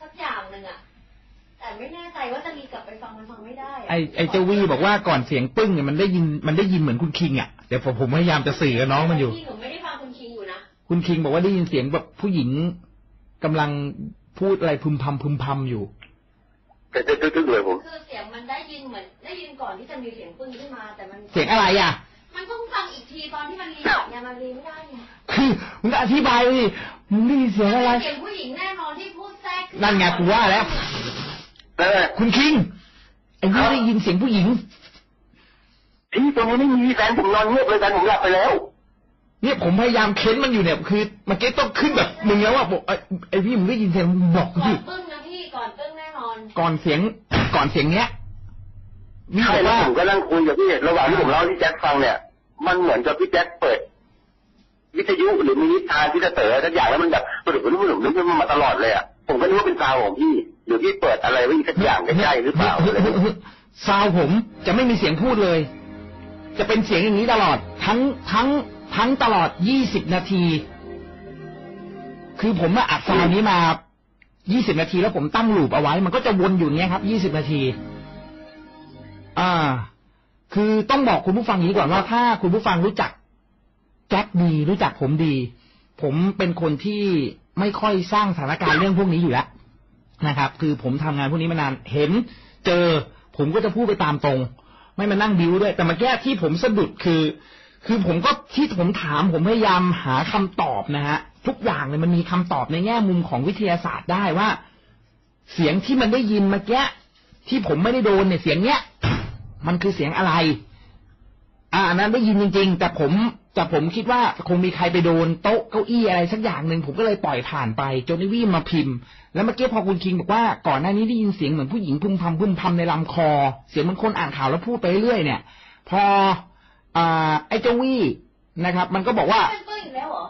สักอย่างหนึ่งอะไม่แน่ใจว่าจะรีกลับไปฟังมันฟังไม่ได้ะไอไอเจาวีบอกว่าก่อนเสียงปึ้งเนี่ยมันได้ยินมันได้ยินเหมือนคุณคิงอะเดี๋ยวผมผมพยายามจะสื่อกับน้องมันอยู่ที่หนูไม่ได้ฟังคุณคิงอยู่นะคุณคิงบอกว่าได้ยินเสียงแบบผู้หญิงกำลังพูดอะไรพึมพำพึมพำอยู่ แต่ตึ๊กๆเลยผมคือเสียงมันได้ยินเหมือนได้ยินก่อนที่จะมีเสียงปึ้งขึ้นมา แต่มันเสียงอะไรอะ มันต้องฟังอีกทีตอนที่มันรีแบบเนี่ยมันรีไม่ได้ไงคือมึงก็อธิบายไปดิมึงได้ยินเสียงอะไรเสียงผู้หญิงแน่นอนที่พูดแทรกนั่นไงกูว่าแล้วนั่นแหละคุณคิงไอ้นี่ได้ยินเสียงผู้หญิงพี่ตรงนี้ไม่มีแฟนผมนอนเงียบเลยแฟนผมหลับไปแล้วเนี่ยผมพยายามเค้นมันอยู่เนี่ยคือเมื่อกี้ต้องขึ้นแบบมึงแล้วว่าบอกไอ้ไอ้พี่มึงได้ยินเสียงมึงบอกกู ก่อดินปึ้งนะพี่ก่อนปึ้งแน่นอน ก่อนเสียงก่อนเสียงเนี้ยนี่ใช่บอกแล้วว่าผมก็นั่งคุยกับพี่ระหว่างที่ผมเล่าให้พี่แจ็คฟังเนี่ย มันเหมือนกับพี่แจ็คเปิด วิทยุหรือมีนิทานที่จะเต๋อสักอย่างแล้วมันแบบปลุกปลุกปลุกนึกมันมาตลอดเลยอะผมก็นึกว่าเป็นซาวของพี่หรือพี่เปิดอะไรไว้อีกสักอย่างใกล้ๆหรือเปล่าอะไรอย่างเงี้ยซาวผมจะไม่มีเสียงพูดเลย จะเป็นเสียงอย่างนี้ตลอด ทั้งทั้งทั้งตลอด20นาที คือผมมาอัดซาวนี้มา 20นาทีแล้วผมตั้งลูปเอาไว้ มันก็จะวนอยู่เนี้ยครับ20นาที อ่า คือต้องบอกคุณผู้ฟังอย่างนี้ก่อนว่าถ้าคุณผู้ฟังรู้จักแจ็คดีรู้จักผมดี ผมเป็นคนที่ไม่ค่อยสร้างสถานการณ์เรื่องพวกนี้อยู่แล้วนะครับ คือผมทำงานพวกนี้มานานเห็น เจอ ผมก็จะพูดไปตามตรง ไม่มานั่งบิ้วด้วย แต่มาแก้ที่ผมสะดุดคือ คือผมก็ที่ผมถามผมพยายามหาคำตอบนะฮะ ทุกอย่างเลยมันมีคำตอบในแง่มุมของวิทยาศาสตร์ได้ว่า เสียงที่มันได้ยินเมื่อกี้ที่ผมไม่ได้โดนเนี่ยเสียงเนี้ยมันคือเสียงอะไร อ่านั้นได้ยินจริง ๆ แต่ผมแต่ผมคิดว่าคงมีใครไปโดนโต๊ะเก้าอี้อะไรสักอย่างหนึ่งผมก็เลยปล่อยผ่านไปจนไอวี่มาพิมพ์ แล้วเมื่อกี้พอคุณคิงบอกว่าก่อนหน้านี้ได้ยินเสียงเหมือนผู้หญิงพึมพำพึมพำในลำคอ เสียงมันคนอ่านข่าวแล้วพูดไปเรื่อยเนี่ย พอ อ่า ไอ้เจ้าวี่นะครับ มันก็บอกว่าเป็นปึ้งอีกแล้วเหรอ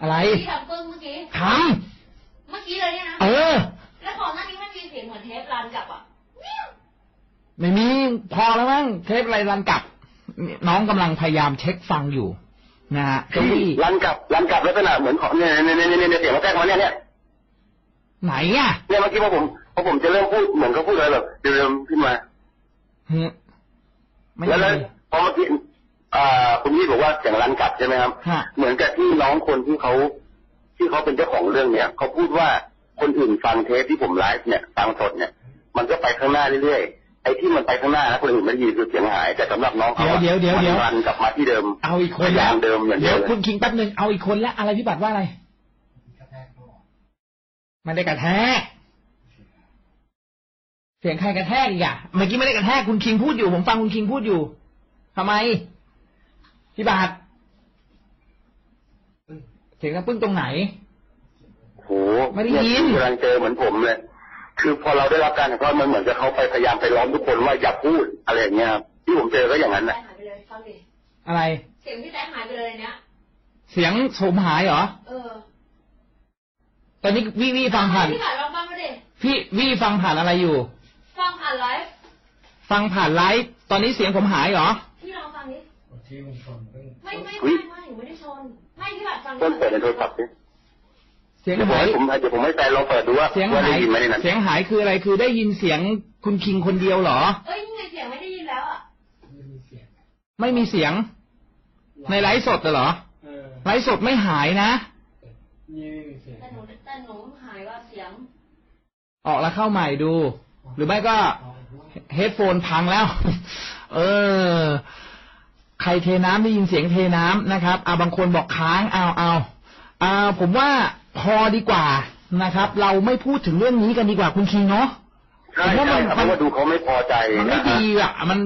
อะไรที่ทำปึ้งเมื่อกี้ทเมื่อกี้เลยเนี่ยนะำเออ แล้วก่อนหน้านี้มันมีเสียงเหมือนเทปรันกลับอะไม่มีพอแล้วมั้งเทปอะไรรันกลับ น้องกำลังพยายามเช็คฟังอยู่นะฮะเจ้าวี่รันกลับรันกลับลักษณะเหมือนของเนี่ยเนี่ยเนี่ยเนี่ยเนี่ยเสียงมาแทรกมาเนี่ยเนี่ยไหนอะเนี่ยเมื่อกี้พอผมพอผมจะเริ่มพูดเหมือนเขาพูดอะไรแบบเดิมๆขึ้นมาเฮ้ยไม่แล้วใช่แล้วพอเมื่อกี้อ่า คุณพี่บอกว่าเสียงรันกลับใช่ไหมครับฮะเหมือนกับที่น้องคนที่เขาที่เขาเป็นเจ้าของเรื่องเนี่ยเขาพูดว่าคนอื่นฟังเทปที่ผมไลฟ์เนี่ยฟังสดเนี่ย มันก็ไปข้างหน้าเรื่อยๆไอ้ที่มันไปข้างหน้าแล้วคนอื่นไม่ได้ยินคือเสียงหายแต่สำหรับน้องเขาอะเดี๋ยวเดี๋ยวเดี๋ยวมันรันกลับมาที่เดิมเอาอีกคนพยาแล้ยาวมเดิมอย่างเดีเดี๋ยยววเลยคุณคิงแป๊บนึงเอาอีกคนแล้วอะไรพี่บัตรว่าอะไรไม่ได้กระแทกเสียงใครกระแทกอีกอะเมื่อกี้ไม่ได้กระแทกคุณคิงพูดอยู่ผมฟังคุณคิงพูดอยู่ทำไม พี่บาทเสียงกระปึ้งตรงไหนโหไม่ได้ยินเกำลังเจอเหมือนผมเลยคือพอเราได้รับการก็มันเหมือนกับเขาไปพยายามไปล้อมทุกคนว่าอย่าพูดอะไรอย่างเงี้ยครับที่ผมเจอก็อย่างนั้นแจ๊นะคหายไปเลยฟังดิอะไร เสียงพี่แจ๊คหายไปเลยเนี่ยเสียงสมหายเหรอเออ ตอนนี้วี่วี่ฟังผ่านพี่ผ่านลองฟังมาดิพี่วี่ฟังผ่านอะไรอยู่ ฟังผ่านไลฟ์ฟังผ่านไลฟ์ตอนนี้เสียงผมหายเหรอพี่ลองฟังดิ ที่มันชนเพิ่งไม่ไม่ไม่ไม่หนูไม่ได้ชน ไม่พี่ผ่านฟังต้นเปิดในโทรศัพท์ดิเสียงเดี๋ยวผมหายให้ผมเดี๋ยวผมให้แฟนลองเปิดดูว่าเสียงว่าหาได้ยยินไหมในนั้นเสียงหายคืออะไรคือได้ยินเสียงคุณคิงคนเดียวเหรอ เอ้ยนี่ไงเสียงไม่ได้ยินแล้วอะ ไม่มีเสียงไม่มีเสียงในไลฟ์สดเหรอเออไลฟ์สดไม่หายนะนี่ไม่มีเสียงแต่หนูแต่หนูหายว่าเสียง ออกแล้วเข้าใหม่ดู หรือไม่ก็เอาด้วยเฮดโฟนพังแล้ว เออ ใครเทน้ำได้ยินเสียงเทน้ำนะครับอ่าบางคนบอกค้างเอาเอาอ่าผมว่าพอดีกว่านะครับ เราไม่พูดถึงเรื่องนี้กันดีกว่าคุณคิงเนาะใช่ผมว่ามัใช่นครับเพราะว่าดูเขาไม่พอใจมันไม่นะฮะดีอะ มัน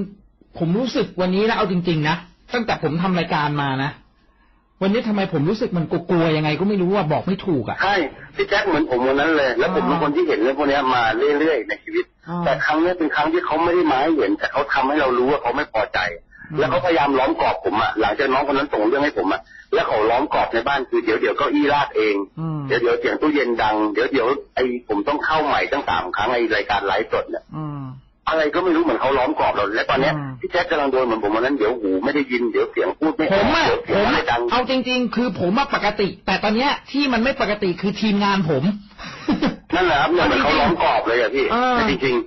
ผมรู้สึกวันนี้นะเอาจริง ๆ นะตั้งแต่ผมทำรายการมานะวันนี้ทำไมผมรู้สึกมันกลัวๆยังไงก็ไม่รู้ว่าบอกไม่ถูกอะใช่พี่แจ็คเหมือนผมวันนั้นเลย แล้วผมเป็นคนที่เห็นเรื่องพวกเนี้ยมาเรื่อยๆในชีวิตอ่าแต่ครั้งเนี้ยเป็นครั้งที่เขาไม่ได้มาให้เห็น แต่เขาทำให้เรารู้ว่าเขาไม่พอใจอืม แล้วเขาพยายามล้อมกรอบผมอะหลังจากน้องคนนั้นส่งเรื่องให้ผมอะแล้วเขาล้อมกรอบในบ้านคือเดี๋ยวเดี๋ยวเก็อี้ลาดเองอืมเดี๋ยวเดี๋ยวเสียงตู้เย็นดังเดี๋ยวเดี๋ยวไอผมต้องเข้าใหม่ตั้งสามครั้งไอรายการไลฟ์สดเนี่ยอืมอะไรก็ไม่รู้เหมือนเขาล้อมกรอบเราและตอนเนี้ยอืมพี่แจ๊คกำลังโดนเหมือนผมวันนั้นเดี๋ยวหูไม่ได้ยินเดี๋ยวเสียงพูดไม่อผอกมอะเดี๋ยวเสีผยงมไม่อะดังเอาจริง ๆ คือผมอะปกติ แต่ตอนเนี้ยที่มันไม่ปกติคือทีมงานผมนั่นแหละครับเนี่ยเหมือนเขาล้อมกรอบเลยอะพี่เออแต่จริง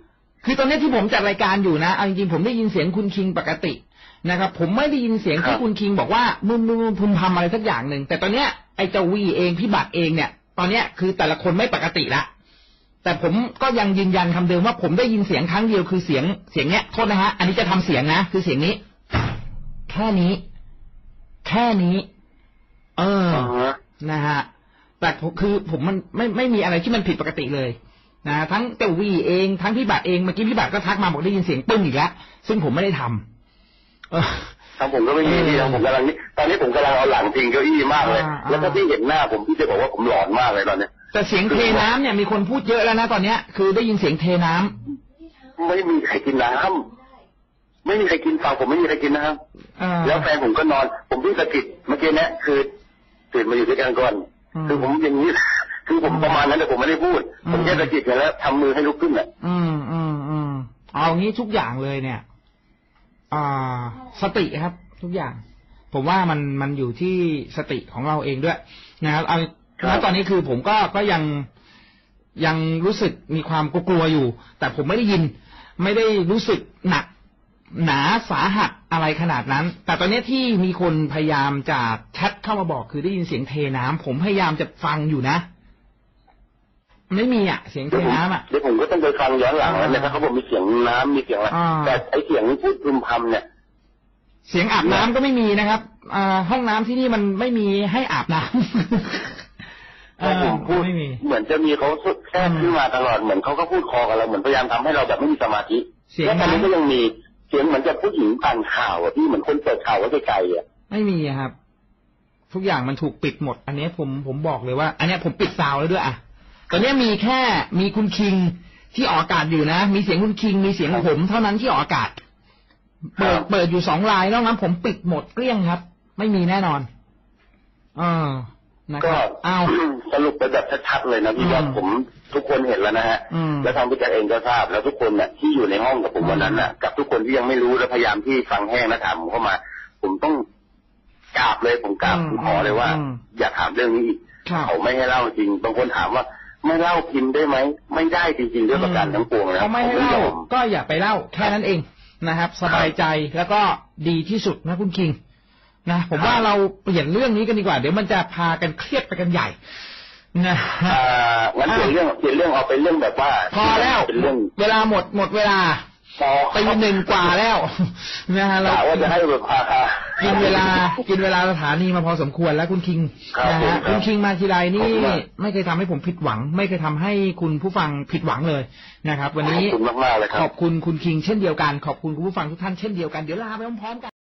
คือตอนเนี้ยที่ผมจัดรายการอยู่นะเอาจริงๆผมได้ยินเสียงคุณคิงปกติ นะครับผมไม่ได้ยินเสียงครัที่บคุณคิงบอกว่ามึมมึมพึมพำอะไรสักอย่างหนึ่งแต่ตอนเนี้ยไอ้เจ้าวีเองพี่บัตรเองเนี่ย ตอนเนี้ยคือแต่ละคนไม่ปกติละแต่ผมก็ยังยืนยันคำเดิมว่าผมได้ยินเสียงครั้งเดียวคือเสียงเสียงเนี้ยโทษนะฮะอันนี้จะทำเสียงนะคือเสียงนี้ แค่นี้ แค่นี้ เออๆอ่าฮะนะฮะแต่ผมคือผมมันไม่ไม่มีอะไรที่มันผิดปกติเลยนะทั้งเตวีเองทั้งพี่บัตรเองเมื่อกี้พี่บัตรก็ทักมาบอกได้ยินเสียงปึ้งอีกแล้วซึ่งผมไม่ได้ทำเออ ทางผมก็ไม่มีที่ทางผมกำลังนี่ตอนนี้ผมกำลังเอาหลังพิงเก้าอี้มากเลยอ่าอ่าแล้วถ้าพี่เห็นหน้าผมพี่จะบอกว่าผมหลอนมากเลยตอนเนี้ยแต่เสียงเทน้ำเนี่ยมีคนพูดเยอะแล้วนะตอนเนี้ย คือได้ยินเสียงเทน้ำไม่มีใครกินน้ำไม่มีใครกินฟังผมไม่มีใครกินน้เออำแล้วแฟนผมก็นอน ผมเพิ่งสะกิดเมื่อกี้เนี้ยคือตื่นมาอยู่ด้วยกันก่อนอืมคือผมอย่างนี้คือผมประมาณนั้นแต่ผมไม่ได้พูดอืมผมแค่สะกิดกันแล้วทำมือให้ลุกขึ้นอะอืมอืมอืมเอางี้ทุกอย่างเลยเนี่ย อ่าสติครับ ทุกอย่าง ผมว่ามันมันอยู่ที่สติของเราเองด้วย นะครับเอาครับแล้วตอนนี้คือผมก็ก็ยังยังรู้สึกมีความกลัวๆอยู่ แต่ผมไม่ได้ยิน ไม่ได้รู้สึกหนักหนาสาหัสอะไรขนาดนั้น แต่ตอนนี้ที่มีคนพยายามจะแชทเข้ามาบอกคือได้ยินเสียงเทน้ำผมพยายามจะฟังอยู่นะ ไม่มีอะเสียงเทเดี๋ยวผมน้ำอะเดี๋ยวผมก็ต้องไปฟังย้อนหลังแล้วเนี่ยอ่าถ้าเขาบอกมีเสียงน้ำมีเสียงอะไรอ่าแต่ไอเสียงพูดพึมพำเนี่ย เสียงอาบน้ำก็ไม่มีนะครับอ่าห้องน้ำที่นี่มันไม่มีให้อาบน้ำเอถ้าอผมพูดไม่มีเหมือนจะมีเขาแทรกขึ้นมาตลอดเหมือนเขาก็พูดคอกับเราเหมือนพยายามทำให้เราแบบไม่มีสมาธิเสียงแล้วตอนนี้น้ำก็ยังมีเสียงเหมือนจะผู้หญิงอ่านข่าวอะที่เหมือนคนเปิดข่าวไว้ไกลๆอะไม่มีอะครับ ทุกอย่างมันถูกปิดหมด อันนี้ผมผมบอกเลยว่า อันนี้ผมปิดซาวด์แล้วด้วยอะ ตอนนี้มีแค่มีคุณคิงที่ออกอากาศอยู่นะ มีเสียงคุณคิง มีเสียงผม เท่านั้นที่ออกอากาศ เปิดเปิดอยู่สองลายนอกนั้นผมปิดหมดเกลี้ยงครับ ไม่มีแน่นอนเออนะคก็รับเอาสรุปไปแบบชัดๆเลยนะพี่ว่าอืมผมทุกคนเห็นแล้วนะฮะอืมแล้วทางพี่แจ๊คเองก็ทราบ แล้วทุกคนเนี่ยที่อยู่ในห้องกับผมวันนั้นน่ะ กับทุกคนที่ยังไม่รู้และพยายามที่ฟังแห้งและถามผมเข้ามา ผมต้องกราบเลยผมกราบอืมผมขอเลยว่าอืมอย่าถามเรื่องนี้อีกครับเขาไม่ให้เล่าจริงบางคนถามว่า ไม่เล่าพิมพ์ได้ไหม ไม่ได้จริงๆด้วยประการทั้งปวงนะเขาไม่ให้ผเล่ายอมก็อย่าไปเล่าแค่นั้นเองนะครับ สบายใจแล้วก็ดีที่สุดนะคุณคิงนะผมว่าเราเปลี่ยนเรื่องนี้กันดีกว่า เดี๋ยวมันจะพากันเครียดไปกันใหญ่นะฮะอ่างั้นเปลี่ยนเรื่องเปลี่ยนเรื่องเอาเป็นเรื่องแบบว่า พอแล้วเป็นเรื่องเวลาหมดหมดเวลาพอ ตีหนึ่งกว่าแล้วนะฮะเรากะว่าจะให้แบบพากินเวลากินเวลาสถานีมาพอสมควรแล้วคุณคิงครับนะผมฮะครับคุณคิงมาทีไรนี่ขอบคุณมากไม่เคยทำให้ผมผิดหวัง ไม่เคยทำให้คุณผู้ฟังผิดหวังเลยนะครับ วันขนี้อบคุณมากๆเลยคขรับอบคุณคุณคิงเช่นเดียวกัน ขอบคุณคุณผู้ฟังทุกท่านเช่นเดียวกันเดี๋ยวลาไปพร้อมๆกัน